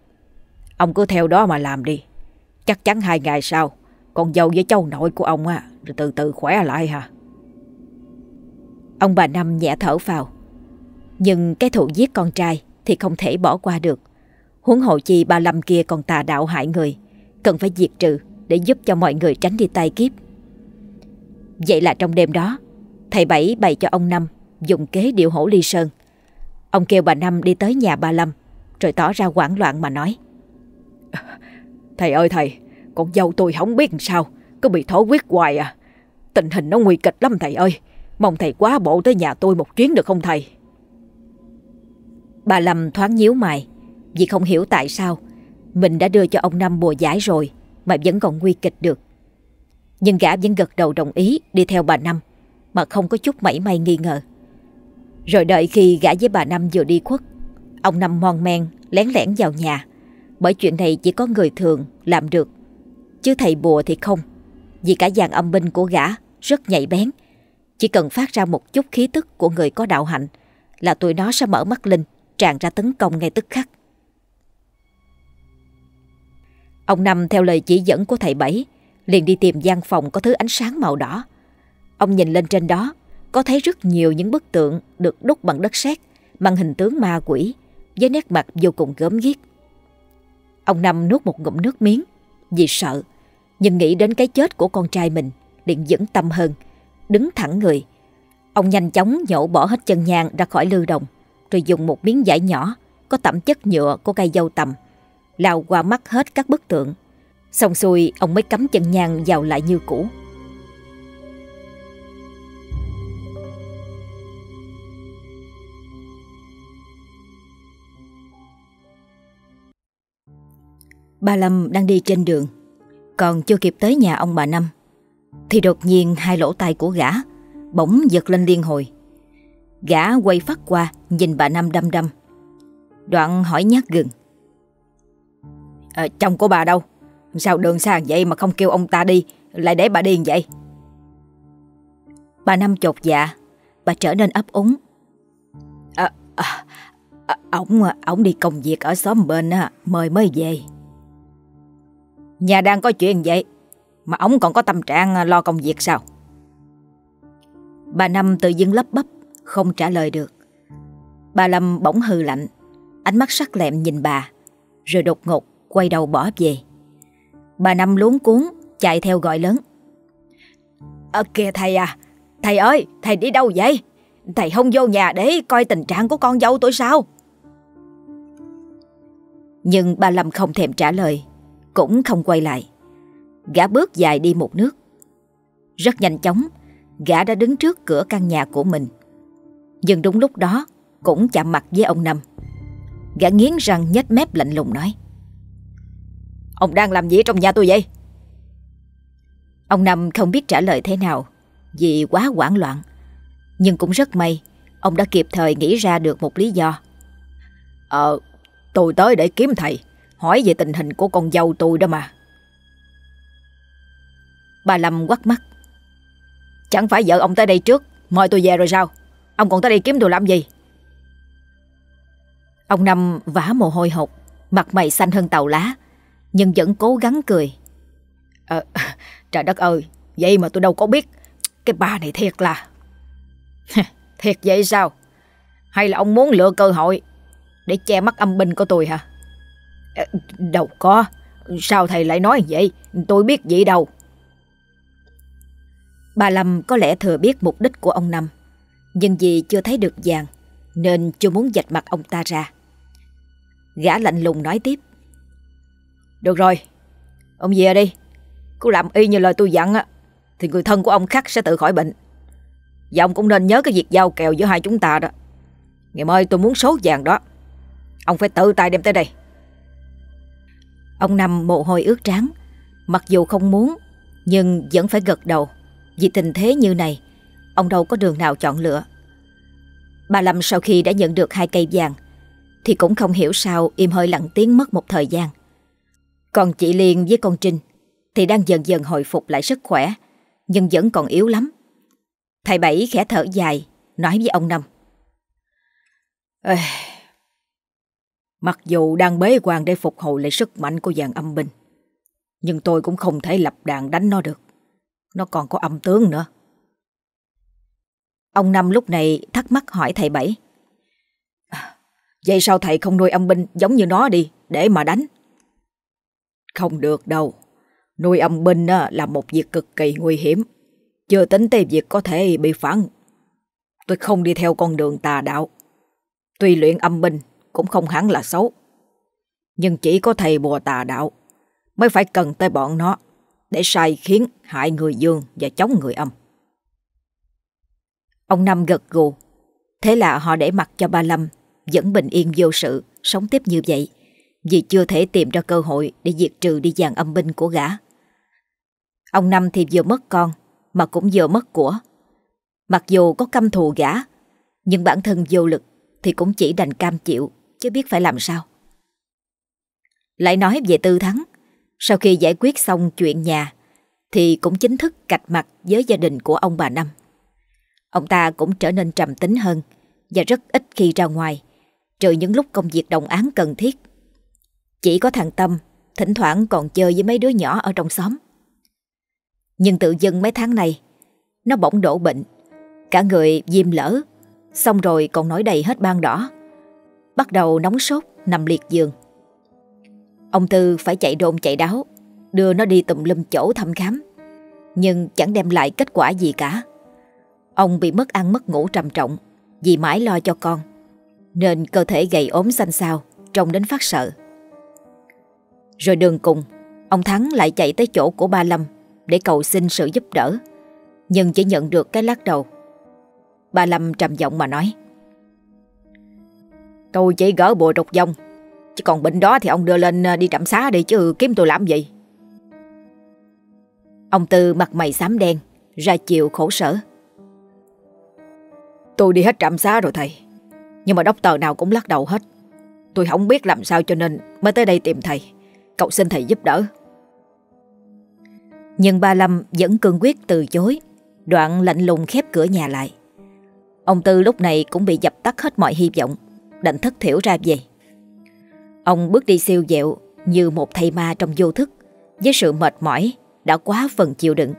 Ông cứ theo đó mà làm đi. Chắc chắn hai ngày sau, con dâu với cháu nội của ông á, rồi từ từ khỏe lại hả? Ông bà Năm nhẹ thở vào. Nhưng cái thụ giết con trai thì không thể bỏ qua được. Huống hộ chi bà Lâm kia còn tà đạo hại người, cần phải diệt trừ để giúp cho mọi người tránh đi tai kiếp. Vậy là trong đêm đó, thầy Bảy bày cho ông Năm dùng kế điệu hổ ly sơn. Ông kêu bà Năm đi tới nhà bà Lâm, rồi tỏ ra hoảng loạn mà nói. Thầy ơi thầy, con dâu tôi không biết sao, cứ bị thổ huyết hoài à. Tình hình nó nguy kịch lắm thầy ơi, mong thầy quá bộ tới nhà tôi một chuyến được không thầy? Bà Lâm thoáng nhíu mày, vì không hiểu tại sao mình đã đưa cho ông Năm bùa giải rồi mà vẫn còn nguy kịch được. Nhưng gã vẫn gật đầu đồng ý đi theo bà Năm mà không có chút mảy may nghi ngờ. Rồi đợi khi gã với bà Năm vừa đi khuất, ông Năm mon men lén lẻn vào nhà. Bởi chuyện này chỉ có người thường làm được, chứ thầy bùa thì không. Vì cả dàn âm binh của gã rất nhạy bén. Chỉ cần phát ra một chút khí tức của người có đạo hạnh là tụi nó sẽ mở mắt linh, tràn ra tấn công ngay tức khắc. Ông Năm theo lời chỉ dẫn của thầy Bảy, liền đi tìm gian phòng có thứ ánh sáng màu đỏ. Ông nhìn lên trên đó, có thấy rất nhiều những bức tượng được đúc bằng đất sét, mang hình tướng ma quỷ, với nét mặt vô cùng gớm ghiếc. Ông Năm nuốt một ngụm nước miếng, vì sợ, nhưng nghĩ đến cái chết của con trai mình, liền vững tâm hơn, đứng thẳng người. Ông nhanh chóng nhổ bỏ hết chân nhang ra khỏi lư đồng, rồi dùng một miếng vải nhỏ có tẩm chất nhựa của cây dâu tầm lao qua mắt hết các bức tượng. Xong xuôi, ông mới cắm chân nhang vào lại như cũ. Ba Lâm đang đi trên đường, còn chưa kịp tới nhà ông bà Năm. Thì đột nhiên hai lỗ tai của gã bỗng giật lên liên hồi. Gã quay phát qua nhìn bà Năm đăm đăm. Đoạn hỏi nhát gừng à, Chồng của bà đâu? Sao đường xa vậy mà không kêu ông ta đi? Lại để bà đi vậy? Bà Năm chột dạ Bà trở nên ấp úng. Ờ, ờ, à, à, à, Ông ông đi công việc ở xóm bên á Mời mới về. Nhà đang có chuyện vậy Mà ông còn có tâm trạng lo công việc sao? Bà Năm tự dưng lấp bắp Không trả lời được. Bà Lâm bỗng hư lạnh Ánh mắt sắc lẹm nhìn bà Rồi đột ngột quay đầu bỏ về. Bà Năm luống cuốn, Chạy theo gọi lớn. Ờ kìa thầy à Thầy ơi, thầy đi đâu vậy? Thầy không vô nhà để coi tình trạng của con dâu tôi sao? Nhưng bà Lâm không thèm trả lời, Cũng không quay lại. Gã bước dài đi một nước. Rất nhanh chóng, Gã đã đứng trước cửa căn nhà của mình. Nhưng đúng lúc đó, Cũng chạm mặt với ông Năm. Gã nghiến răng nhếch mép lạnh lùng nói Ông đang làm gì trong nhà tôi vậy? Ông Năm không biết trả lời thế nào Vì quá hoảng loạn. Nhưng cũng rất may, Ông đã kịp thời nghĩ ra được một lý do. Ờ Tôi tới để kiếm thầy, Hỏi về tình hình của con dâu tôi đó mà. Bà Lâm quắt mắt Chẳng phải vợ ông tới đây trước, Mời tôi về rồi sao? Ông còn tới đây kiếm tôi làm gì? Ông Năm vã mồ hôi hột, Mặt mày xanh hơn tàu lá. Nhưng vẫn cố gắng cười. À, Trời đất ơi Vậy mà tôi đâu có biết. Cái bà này thiệt là. Thiệt vậy sao? Hay là ông muốn lựa cơ hội Để che mắt âm binh của tôi hả? À, Đâu có. Sao thầy lại nói vậy? Tôi biết gì đâu. Bà Lâm có lẽ thừa biết mục đích của ông Năm Nhưng vì chưa thấy được vàng Nên chưa muốn dạch mặt ông ta ra. Gã lạnh lùng nói tiếp được rồi. Ông về đi. Cứ làm y như lời tôi dặn á, Thì người thân của ông khắc sẽ tự khỏi bệnh. Và ông cũng nên nhớ cái việc giao kèo giữa hai chúng ta đó. Ngày mai tôi muốn số vàng đó. Ông phải tự tay đem tới đây. Ông Năm mồ hôi ướt trắng. Mặc dù không muốn, Nhưng vẫn phải gật đầu. Vì tình thế như này, Ông đâu có đường nào chọn lựa. Bà Lâm sau khi đã nhận được hai cây vàng, thì cũng không hiểu sao im hơi lặng tiếng mất một thời gian. Còn chị Liên với con Trinh thì đang dần dần hồi phục lại sức khỏe, nhưng vẫn còn yếu lắm. Thầy Bảy khẽ thở dài, nói với ông Năm. Ê, mặc dù đang bế quan để phục hồi lại sức mạnh của dàn âm binh, nhưng tôi cũng không thể lập đạn đánh nó được. Nó còn có âm tướng nữa. Ông Năm lúc này thắc mắc hỏi thầy Bảy. Vậy sao thầy không nuôi âm binh giống như nó đi để mà đánh? Không được đâu. Nuôi âm binh là một việc cực kỳ nguy hiểm. Chưa tính tới việc có thể bị phản. Tôi không đi theo con đường tà đạo. Tuy luyện âm binh cũng không hẳn là xấu. Nhưng chỉ có thầy bùa tà đạo mới phải cần tới bọn nó để sai khiến hại người dương và chống người âm. Ông Năm gật gù. Thế là họ để mặt cho ba Lâm vẫn bình yên vô sự, sống tiếp như vậy, vì chưa thể tìm ra cơ hội để diệt trừ đi dàn âm binh của gã. Ông Năm thì vừa mất con, mà cũng vừa mất của. Mặc dù có căm thù gã, nhưng bản thân vô lực thì cũng chỉ đành cam chịu, chứ biết phải làm sao. Lại nói về Tư Thắng, sau khi giải quyết xong chuyện nhà, thì cũng chính thức cạch mặt với gia đình của ông bà Năm. Ông ta cũng trở nên trầm tính hơn và rất ít khi ra ngoài, trừ những lúc công việc đồng án cần thiết. Chỉ có thằng Tâm thỉnh thoảng còn chơi với mấy đứa nhỏ ở trong xóm. Nhưng tự dưng mấy tháng này, nó bỗng đổ bệnh, cả người viêm lỡ, xong rồi còn nổi đầy hết ban đỏ. Bắt đầu nóng sốt, nằm liệt giường. Ông Tư phải chạy đôn chạy đáo, đưa nó đi tùm lum chỗ thăm khám, nhưng chẳng đem lại kết quả gì cả. Ông bị mất ăn mất ngủ trầm trọng vì mãi lo cho con nên cơ thể gầy ốm xanh xao, trông đến phát sợ. Rồi đường cùng, ông Thắng lại chạy tới chỗ của ba Lâm để cầu xin sự giúp đỡ, nhưng chỉ nhận được cái lắc đầu. Ba Lâm trầm giọng mà nói. Tôi chỉ gỡ bùa trục dông, Chứ còn bệnh đó thì ông đưa lên ờ, đi trạm xá đi chứ kiếm tôi làm gì Ông Tư mặt mày xám đen Ra chịu khổ sở Tôi đi hết trạm xá rồi thầy Nhưng mà đốc tờ nào cũng lắc đầu hết Tôi không biết làm sao cho nên mới tới đây tìm thầy Cậu xin thầy giúp đỡ. Nhưng ba Lâm vẫn cương quyết từ chối, Đoạn lạnh lùng khép cửa nhà lại. Ông Tư lúc này cũng bị dập tắt hết mọi hy vọng, Đành thất thiểu ra về. Ông bước đi siêu dẹo Như một thầy ma trong vô thức, Với sự mệt mỏi Đã quá phần chịu đựng.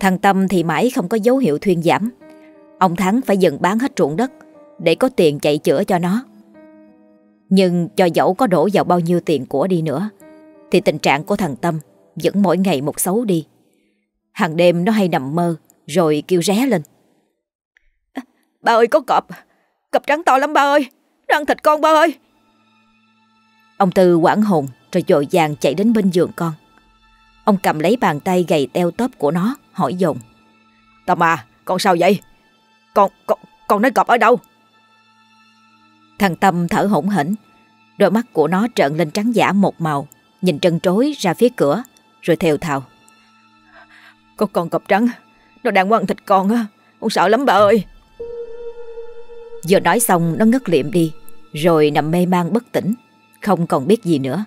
Thằng Tâm thì mãi không có dấu hiệu thuyên giảm. Ông Thắng phải dần bán hết ruộng đất Để có tiền chạy chữa cho nó. Nhưng cho dẫu có đổ vào bao nhiêu tiền của đi nữa Thì tình trạng của thằng Tâm Vẫn mỗi ngày một xấu đi. Hàng đêm nó hay nằm mơ Rồi kêu ré lên. Ba ơi có cọp. Cọp trắng to lắm ba ơi. Nó ăn thịt con ba ơi. Ông Tư quảng hồn Rồi dội vàng chạy đến bên giường con. Ông cầm lấy bàn tay gầy teo tóp của nó Hỏi dồn. Tâm à con sao vậy? Con con, con nói cọp ở đâu Thằng Tâm thở hổn hển. Đôi mắt của nó trợn lên trắng giả một màu, Nhìn trân trối ra phía cửa, Rồi theo thào. Có con cọp trắng, Nó đang quăng thịt con á, Con sợ lắm bà ơi. Vừa nói xong, nó ngất liệm đi, Rồi nằm mê man bất tỉnh, Không còn biết gì nữa.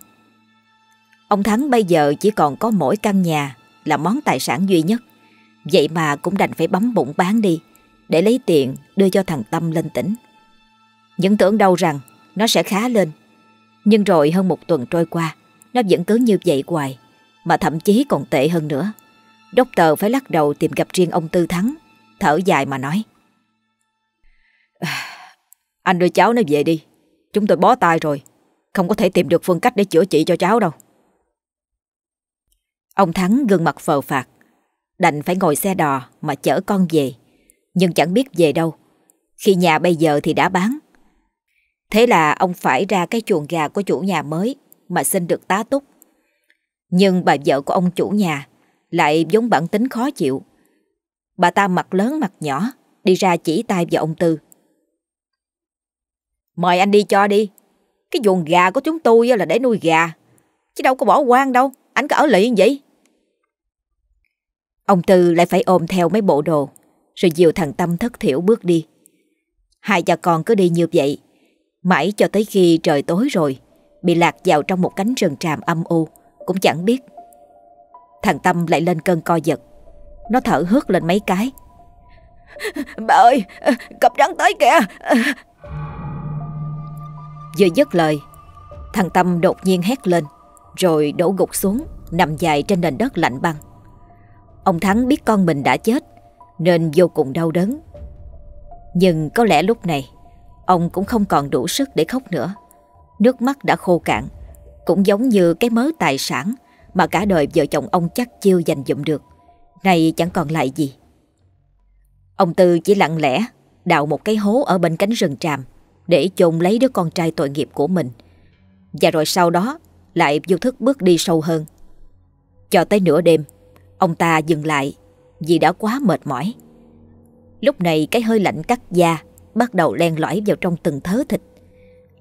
Ông Thắng bây giờ chỉ còn có mỗi căn nhà Là món tài sản duy nhất. Vậy mà cũng đành phải bấm bụng bán đi, Để lấy tiền đưa cho thằng Tâm lên tỉnh. Những tưởng đâu rằng Nó sẽ khá lên. Nhưng rồi hơn một tuần trôi qua, Nó vẫn cứ như vậy hoài, Mà thậm chí còn tệ hơn nữa. Đốc tờ phải lắc đầu tìm gặp riêng ông Tư Thắng, Thở dài mà nói. Anh đưa cháu nó về đi. Chúng tôi bó tay rồi. Không có thể tìm được phương cách để chữa trị cho cháu đâu. Ông Thắng gương mặt phờ phạt Đành phải ngồi xe đò mà chở con về. Nhưng chẳng biết về đâu. Khi nhà bây giờ thì đã bán. Thế là ông phải ra cái chuồng gà của chủ nhà mới Mà xin được tá túc. Nhưng bà vợ của ông chủ nhà Lại giống bản tính khó chịu. Bà ta mặt lớn mặt nhỏ, Đi ra chỉ tay vào ông Tư. Mời anh đi cho đi. Cái chuồng gà của chúng tôi là để nuôi gà, Chứ đâu có bỏ quan đâu. Anh có ở lì như vậy Ông Tư lại phải ôm theo mấy bộ đồ, Rồi dìu thằng Tâm thất thiểu bước đi. Hai cha con cứ đi như vậy Mãi cho tới khi trời tối rồi, Bị lạc vào trong một cánh rừng tràm âm u, Cũng chẳng biết. Thằng Tâm lại lên cơn co giật. Nó thở hớt lên mấy cái. Bà ơi, Cặp trắng tới kìa. Vừa dứt lời, Thằng Tâm đột nhiên hét lên, Rồi đổ gục xuống, Nằm dài trên nền đất lạnh băng. Ông Thắng biết con mình đã chết, Nên vô cùng đau đớn. Nhưng có lẽ lúc này Ông cũng không còn đủ sức để khóc nữa. Nước mắt đã khô cạn, Cũng giống như cái mớ tài sản Mà cả đời vợ chồng ông chắc chiêu dành dụm được. Này chẳng còn lại gì. Ông Tư chỉ lặng lẽ Đào một cái hố ở bên cánh rừng tràm Để chôn lấy đứa con trai tội nghiệp của mình. Và rồi sau đó Lại vô thức bước đi sâu hơn. Cho tới nửa đêm, Ông ta dừng lại Vì đã quá mệt mỏi. Lúc này cái hơi lạnh cắt da Bắt đầu len lỏi vào trong từng thớ thịt.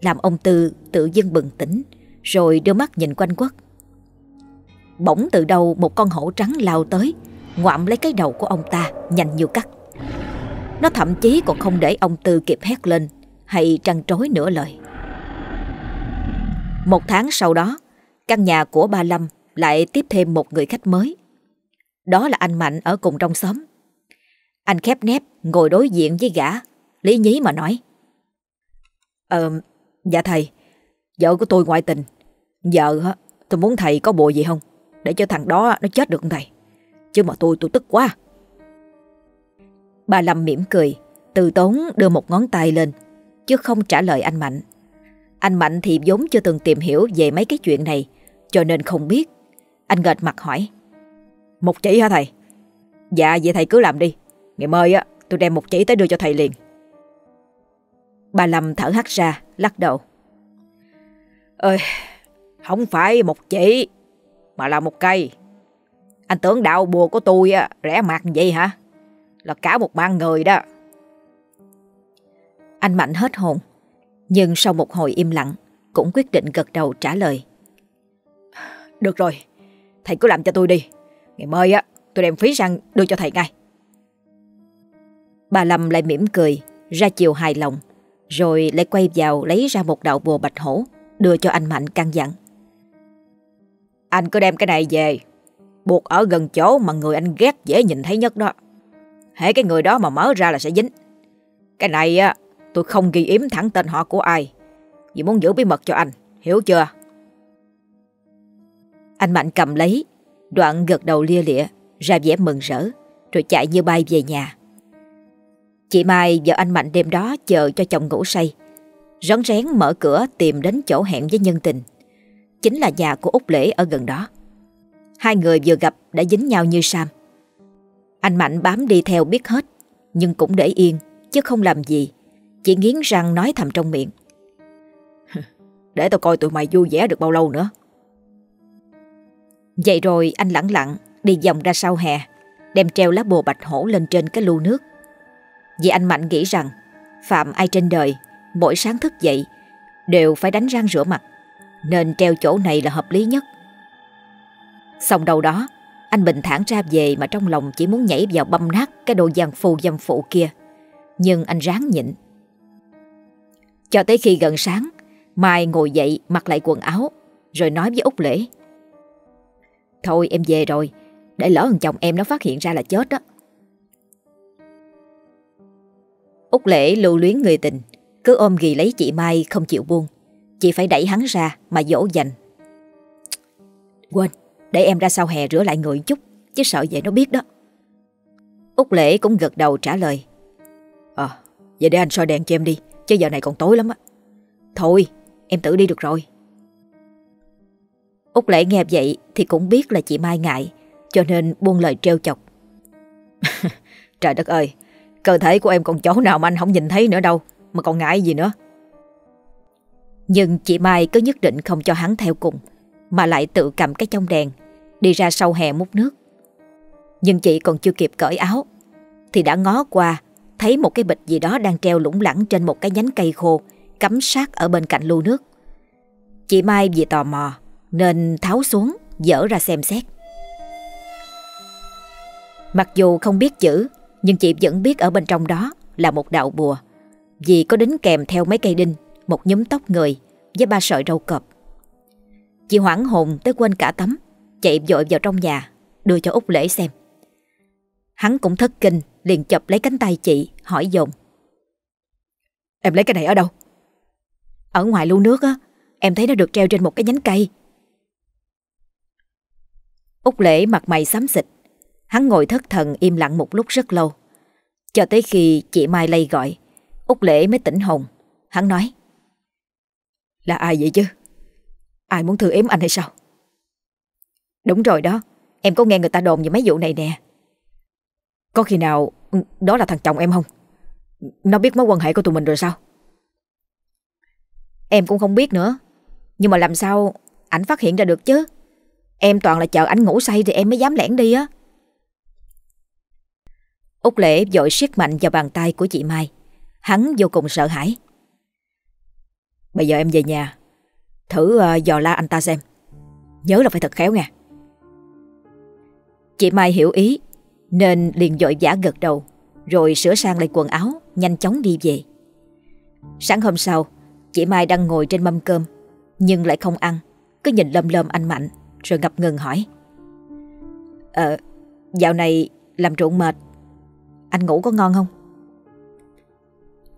Làm ông Tư tự dưng bừng tỉnh Rồi đưa mắt nhìn quanh quất. Bỗng từ đầu một con hổ trắng lao tới Ngoạm lấy cái đầu của ông ta Nhanh như cắt. Nó thậm chí còn không để ông Tư kịp hét lên Hay trăn trối nửa lời. Một tháng sau đó Căn nhà của ba Lâm lại tiếp thêm một người khách mới. Đó là anh Mạnh ở cùng trong xóm. Anh khép nép ngồi đối diện với gã, lý nhí mà nói. Ờ, dạ thầy, vợ của tôi ngoại tình. Giờ tôi muốn thầy có bùa gì không? Để cho thằng đó nó chết được không thầy? Chứ mà tôi tôi tức quá. Bà Lâm mỉm cười, từ tốn đưa một ngón tay lên, chứ không trả lời anh Mạnh. Anh Mạnh thì vốn chưa từng tìm hiểu về mấy cái chuyện này, cho nên không biết. Anh gật mặt hỏi. Một chỉ hả thầy? Dạ vậy thầy cứ làm đi. Ngày mai á tôi đem một chỉ tới đưa cho thầy liền. Bà Lâm thở hắt ra, lắc đầu. Ơi, không phải một chỉ, mà là một cây. Anh tưởng đạo bùa của tôi á, rẻ mạt vậy hả? Là cả một ban người đó. Anh Mạnh hết hồn, nhưng sau một hồi im lặng, cũng quyết định gật đầu trả lời. Được rồi, thầy cứ làm cho tôi đi. Ngày mai á, tôi đem phí sang đưa cho thầy ngay. Bà Lâm lại mỉm cười, ra chiều hài lòng, rồi lại quay vào lấy ra một đạo bùa bạch hổ, đưa cho anh Mạnh căn dặn. Anh cứ đem cái này về, buộc ở gần chỗ mà người anh ghét dễ nhìn thấy nhất đó. Hễ cái người đó mà mở ra là sẽ dính. Cái này á, tôi không ghi yếm thẳng tên họ của ai, vì muốn giữ bí mật cho anh, hiểu chưa? Anh Mạnh cầm lấy, đoạn gật đầu lia lịa, ra vẻ mừng rỡ, rồi chạy như bay về nhà. Chị Mai vợ anh Mạnh đêm đó chờ cho chồng ngủ say. Rón rén mở cửa tìm đến chỗ hẹn với nhân tình. Chính là nhà của Út Lễ ở gần đó. Hai người vừa gặp đã dính nhau như Sam. Anh Mạnh bám đi theo biết hết, nhưng cũng để yên, chứ không làm gì. Chỉ nghiến răng nói thầm trong miệng. Để tao coi tụi mày vui vẻ được bao lâu nữa. Vậy rồi anh lặng lặng đi vòng ra sau hè, đem treo lá bồ bạch hổ lên trên cái lu nước. Vì anh Mạnh nghĩ rằng, Phạm ai trên đời, Mỗi sáng thức dậy, Đều phải đánh răng rửa mặt, Nên treo chỗ này là hợp lý nhất. Xong đầu đó, Anh bình thản ra về mà trong lòng chỉ muốn nhảy vào băm nát Cái đồ giang phù dâm phụ kia, Nhưng anh ráng nhịn. Cho tới khi gần sáng, Mai ngồi dậy mặc lại quần áo, Rồi nói với Út Lễ, Thôi em về rồi, Để lỡ thằng chồng em nó phát hiện ra là chết đó. Úc Lễ lưu luyến người tình, cứ ôm ghì lấy chị Mai không chịu buông. Chị phải đẩy hắn ra mà dỗ dành. Quên, để em ra sau hè rửa lại người chút, chứ sợ vậy nó biết đó. Úc Lễ cũng gật đầu trả lời. Ờ, vậy để anh soi đèn cho em đi, chứ giờ này còn tối lắm á. Thôi, em tự đi được rồi. Úc Lễ nghe vậy thì cũng biết là chị Mai ngại, cho nên buông lời trêu chọc. Trời đất ơi, Cơ thể của em còn chỗ nào mà anh không nhìn thấy nữa đâu, Mà còn ngại gì nữa. Nhưng chị Mai cứ nhất định không cho hắn theo cùng, Mà lại tự cầm cái trong đèn, Đi ra sau hè múc nước. Nhưng chị còn chưa kịp cởi áo, Thì đã ngó qua, Thấy một cái bịch gì đó đang treo lủng lẳng Trên một cái nhánh cây khô, Cắm sát ở bên cạnh lưu nước. Chị Mai vì tò mò, Nên tháo xuống Dỡ ra xem xét. Mặc dù không biết chữ nhưng chị vẫn biết ở bên trong đó là một đạo bùa. Vì có đính kèm theo mấy cây đinh, Một nhúm tóc người Với ba sợi râu cọp. Chị hoảng hồn tới quên cả tấm, Chạy vội vào trong nhà, Đưa cho Út Lễ xem. Hắn cũng thất kinh, Liền chập lấy cánh tay chị, hỏi dồn. Em lấy cái này ở đâu? Ở ngoài lưu nước á, Em thấy nó được treo trên một cái nhánh cây. Út Lễ mặt mày xám xịt. Hắn ngồi thất thần im lặng một lúc rất lâu. Cho tới khi chị Mai lay gọi, Úc Lễ mới tỉnh hồn. Hắn nói. Là ai vậy chứ? Ai muốn thư ếm anh hay sao? Đúng rồi đó, em có nghe người ta đồn về mấy vụ này nè. Có khi nào đó là thằng chồng em không? Nó biết mối quan hệ của tụi mình rồi sao? Em cũng không biết nữa. Nhưng mà làm sao ảnh phát hiện ra được chứ? Em toàn là chờ ảnh ngủ say thì em mới dám lẻn đi á. Úc Lễ dội siết mạnh vào bàn tay của chị Mai. Hắn vô cùng sợ hãi. Bây giờ em về nhà, thử uh, dò la anh ta xem. Nhớ là phải thật khéo nha. Chị Mai hiểu ý, nên liền dội giả gật đầu, rồi sửa sang lại quần áo, nhanh chóng đi về. Sáng hôm sau, chị Mai đang ngồi trên mâm cơm, nhưng lại không ăn, cứ nhìn lâm lâm anh Mạnh, rồi ngập ngừng hỏi. Ờ, dạo này làm ruộng mệt, anh ngủ có ngon không?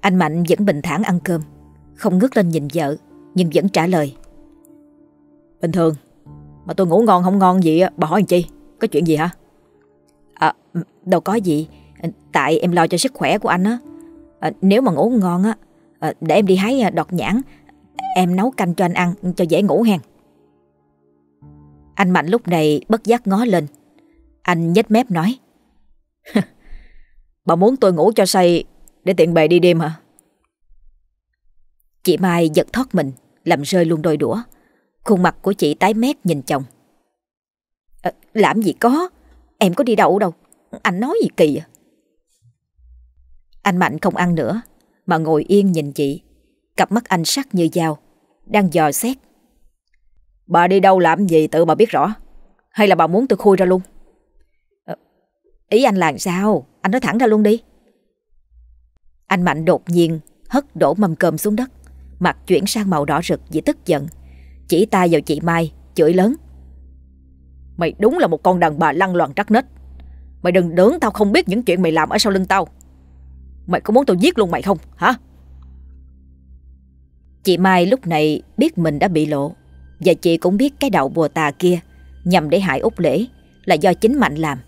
Anh Mạnh vẫn bình thản ăn cơm Không ngước lên nhìn vợ Nhưng vẫn trả lời. Bình thường Mà tôi ngủ ngon không ngon gì Bà hỏi làm chi? Có chuyện gì hả? À đâu có gì. Tại em lo cho sức khỏe của anh á. À, Nếu mà ngủ ngon á à, Để em đi hái à, đọt nhãn. Em nấu canh cho anh ăn cho dễ ngủ hen. Anh Mạnh lúc này bất giác ngó lên. Anh nhếch mép nói Bà muốn tôi ngủ cho say Để tiện bề đi đêm hả? Chị Mai giật thoát mình Làm rơi luôn đôi đũa. Khuôn mặt của chị tái mét nhìn chồng. À, Làm gì có Em có đi đâu đâu Anh nói gì kỳ à Anh Mạnh không ăn nữa Mà ngồi yên nhìn chị. Cặp mắt anh sắc như dao Đang dò xét. Bà đi đâu làm gì tự bà biết rõ Hay là bà muốn tôi khui ra luôn? Ý anh là sao? Anh nói thẳng ra luôn đi. Anh Mạnh đột nhiên hất đổ mâm cơm xuống đất. Mặt chuyển sang màu đỏ rực vì tức giận. Chỉ tay vào chị Mai, Chửi lớn. Mày đúng là một con đàn bà lăng loàn trắc nết. Mày đừng đớn tao không biết những chuyện mày làm ở sau lưng tao. Mày có muốn tao giết luôn mày không, hả? Chị Mai lúc này biết mình đã bị lộ, Và chị cũng biết cái đạo bùa tà kia Nhằm để hại út lễ Là do chính Mạnh làm.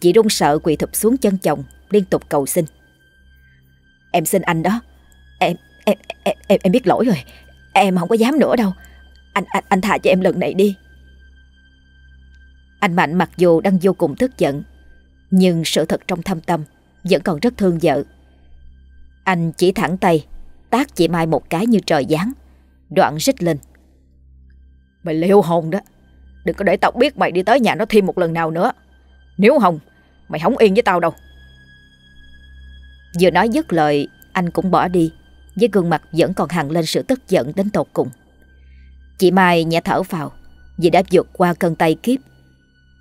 Chị run sợ quỳ thụp xuống chân chồng Liên tục cầu xin. Em xin anh đó. Em em em em, em biết lỗi rồi. Em không có dám nữa đâu. Anh anh anh tha cho em lần này đi. Anh Mạnh mặc dù đang vô cùng tức giận Nhưng sự thật trong thâm tâm Vẫn còn rất thương vợ. Anh chỉ thẳng tay Tác chị Mai một cái như trời giáng Đoạn rít lên. Mày liêu hồn đó. Đừng có để tao biết mày đi tới nhà nó thêm một lần nào nữa. Nếu không, Mày không yên với tao đâu. Vừa nói dứt lời, Anh cũng bỏ đi, Với gương mặt vẫn còn hằn lên sự tức giận đến tột cùng. Chị Mai nhẹ thở vào, Vì đã vượt qua cơn tay kiếp.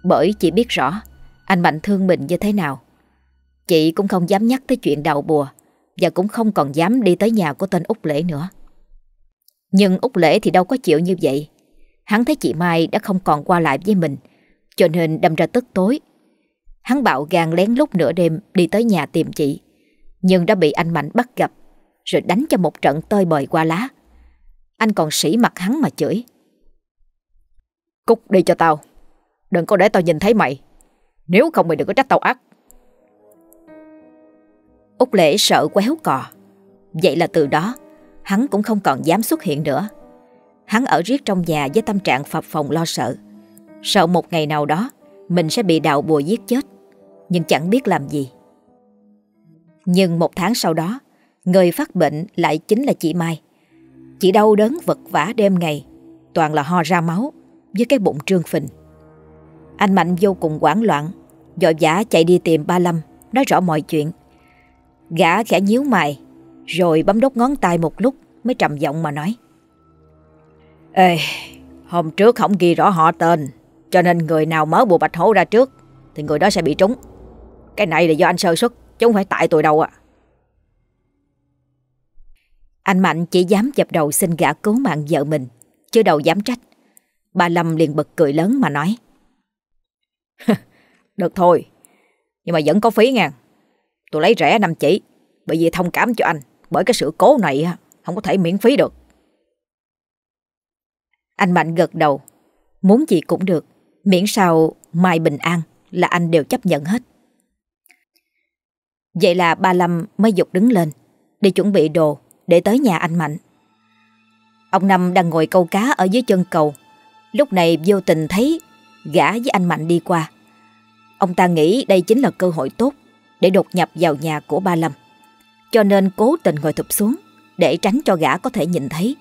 Bởi chị biết rõ, Anh Mạnh thương mình như thế nào. Chị cũng không dám nhắc tới chuyện đào bùa, Và cũng không còn dám đi tới nhà của tên Úc Lễ nữa. Nhưng Úc Lễ thì đâu có chịu như vậy. Hắn thấy chị Mai đã không còn qua lại với mình, Cho nên đâm ra tức tối Hắn bạo gan lén lúc nửa đêm đi tới nhà tìm chị. Nhưng đã bị anh Mạnh bắt gặp Rồi đánh cho một trận tơi bời qua lá. Anh còn sỉ mặt hắn mà chửi. Cút đi cho tao Đừng có để tao nhìn thấy mày. Nếu không mày đừng có trách tao ác. Úc Lễ sợ quéo cò. Vậy là từ đó Hắn cũng không còn dám xuất hiện nữa. Hắn ở riết trong nhà với tâm trạng phập phòng lo sợ. Sợ một ngày nào đó Mình sẽ bị đạo bùa giết chết nhưng chẳng biết làm gì. Nhưng một tháng sau đó Người phát bệnh lại chính là chị Mai. Chị đau đớn vật vả đêm ngày Toàn là ho ra máu Với cái bụng trương phình. Anh Mạnh vô cùng hoảng loạn Dội vã chạy đi tìm ba Lâm Nói rõ mọi chuyện. Gã khẽ nhíu mày Rồi bấm đốt ngón tay một lúc Mới trầm giọng mà nói. Ê, hôm trước không ghi rõ họ tên, cho nên người nào mở bùa bạch hổ ra trước, thì người đó sẽ bị trúng. Cái này là do anh sơ xuất, chứ không phải tại tôi đâu ạ. Anh Mạnh chỉ dám dập đầu xin gã cứu mạng vợ mình, chứ đâu dám trách. Bà Lâm liền bật cười lớn mà nói. Được thôi, nhưng mà vẫn có phí nha. Tôi lấy rẻ năm chỉ, bởi vì thông cảm cho anh, bởi cái sự cố này không có thể miễn phí được. Anh Mạnh gật đầu. Muốn gì cũng được. Miễn sao Mai bình an là anh đều chấp nhận hết. Vậy là ba Lâm mới dục đứng lên để chuẩn bị đồ để tới nhà anh Mạnh. Ông Năm đang ngồi câu cá ở dưới chân cầu. Lúc này vô tình thấy gã với anh Mạnh đi qua. Ông ta nghĩ đây chính là cơ hội tốt để đột nhập vào nhà của ba Lâm. Cho nên cố tình ngồi thụp xuống để tránh cho gã có thể nhìn thấy.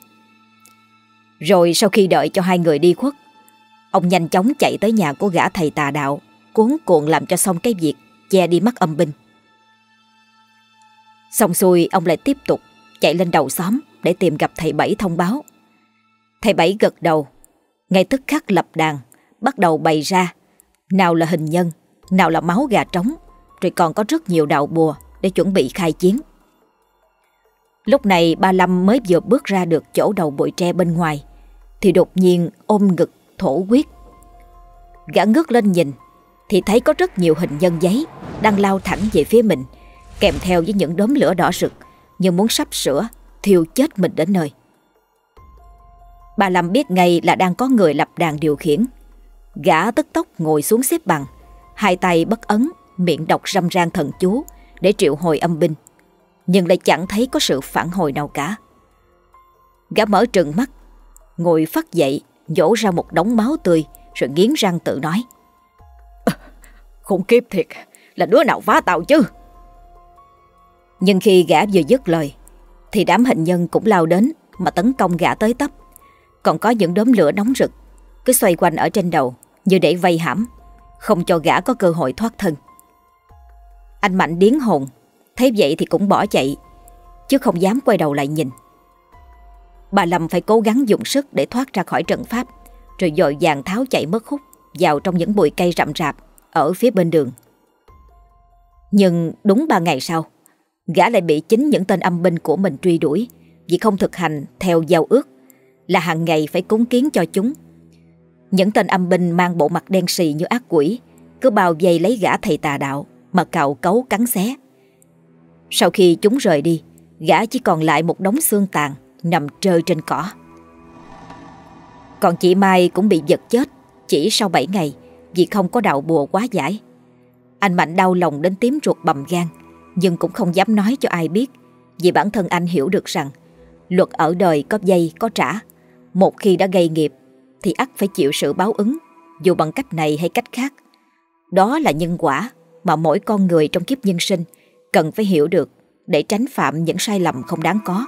Rồi sau khi đợi cho hai người đi khuất, ông nhanh chóng chạy tới nhà của gã thầy tà đạo, cuốn cuộn làm cho xong cái việc che đi mắt âm binh. Xong xuôi ông lại tiếp tục chạy lên đầu xóm để tìm gặp thầy Bảy thông báo. Thầy Bảy gật đầu, ngay tức khắc lập đàn, bắt đầu bày ra, nào là hình nhân, nào là máu gà trống, rồi còn có rất nhiều đạo bùa để chuẩn bị khai chiến. Lúc này ba Lâm mới vừa bước ra được chỗ đầu bụi tre bên ngoài Thì đột nhiên ôm ngực thổ quyết Gã ngước lên nhìn Thì thấy có rất nhiều hình nhân giấy Đang lao thẳng về phía mình Kèm theo với những đốm lửa đỏ rực Như muốn sắp sửa Thiêu chết mình đến nơi Bà Lâm biết ngay là đang có người lập đàn điều khiển Gã tức tốc ngồi xuống xếp bằng Hai tay bất ấn Miệng đọc râm ran thần chú Để triệu hồi âm binh nhưng lại chẳng thấy có sự phản hồi nào cả. Gã mở trừng mắt, ngồi phát dậy, dỗ ra một đống máu tươi, rồi nghiến răng tự nói. Khủng kiếp thiệt, là đứa nào phá tàu chứ? Nhưng khi gã vừa dứt lời, thì đám hình nhân cũng lao đến mà tấn công gã tới tấp. Còn có những đốm lửa nóng rực, cứ xoay quanh ở trên đầu như để vây hãm, không cho gã có cơ hội thoát thân. Anh Mạnh điến hồn Thấy vậy thì cũng bỏ chạy Chứ không dám quay đầu lại nhìn Bà Lâm phải cố gắng dùng sức để thoát ra khỏi trận pháp, rồi dội vàng tháo chạy mất hút vào trong những bụi cây rậm rạp ở phía bên đường. Nhưng đúng ba ngày sau, gã lại bị chính những tên âm binh của mình truy đuổi vì không thực hành theo giao ước là hàng ngày phải cúng kiến cho chúng. Những tên âm binh mang bộ mặt đen xì như ác quỷ cứ bao vây lấy gã thầy tà đạo mà cạo cấu cắn xé. Sau khi chúng rời đi, gã chỉ còn lại một đống xương tàn nằm trơ trên cỏ. Còn chị Mai cũng bị giật chết chỉ sau 7 ngày vì không có đạo bùa quá giải. Anh Mạnh đau lòng đến tím ruột bầm gan nhưng cũng không dám nói cho ai biết vì bản thân anh hiểu được rằng luật ở đời có dây có trả. Một khi đã gây nghiệp thì ắt phải chịu sự báo ứng dù bằng cách này hay cách khác. Đó là nhân quả mà mỗi con người trong kiếp nhân sinh cần phải hiểu được để tránh phạm những sai lầm không đáng có.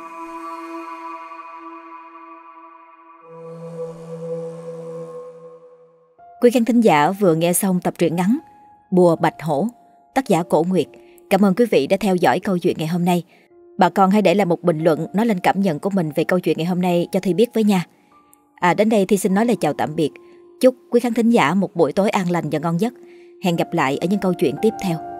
Quý khán thính giả vừa nghe xong tập truyện ngắn Bùa Bạch Hổ, tác giả Cổ Nguyệt. Cảm ơn quý vị đã theo dõi câu chuyện ngày hôm nay. Bà con hãy để lại một bình luận nói lên cảm nhận của mình về câu chuyện ngày hôm nay cho Thi biết với nha. À đến đây Thi xin nói lời chào tạm biệt. Chúc quý khán thính giả một buổi tối an lành và ngon giấc. Hẹn gặp lại ở những câu chuyện tiếp theo.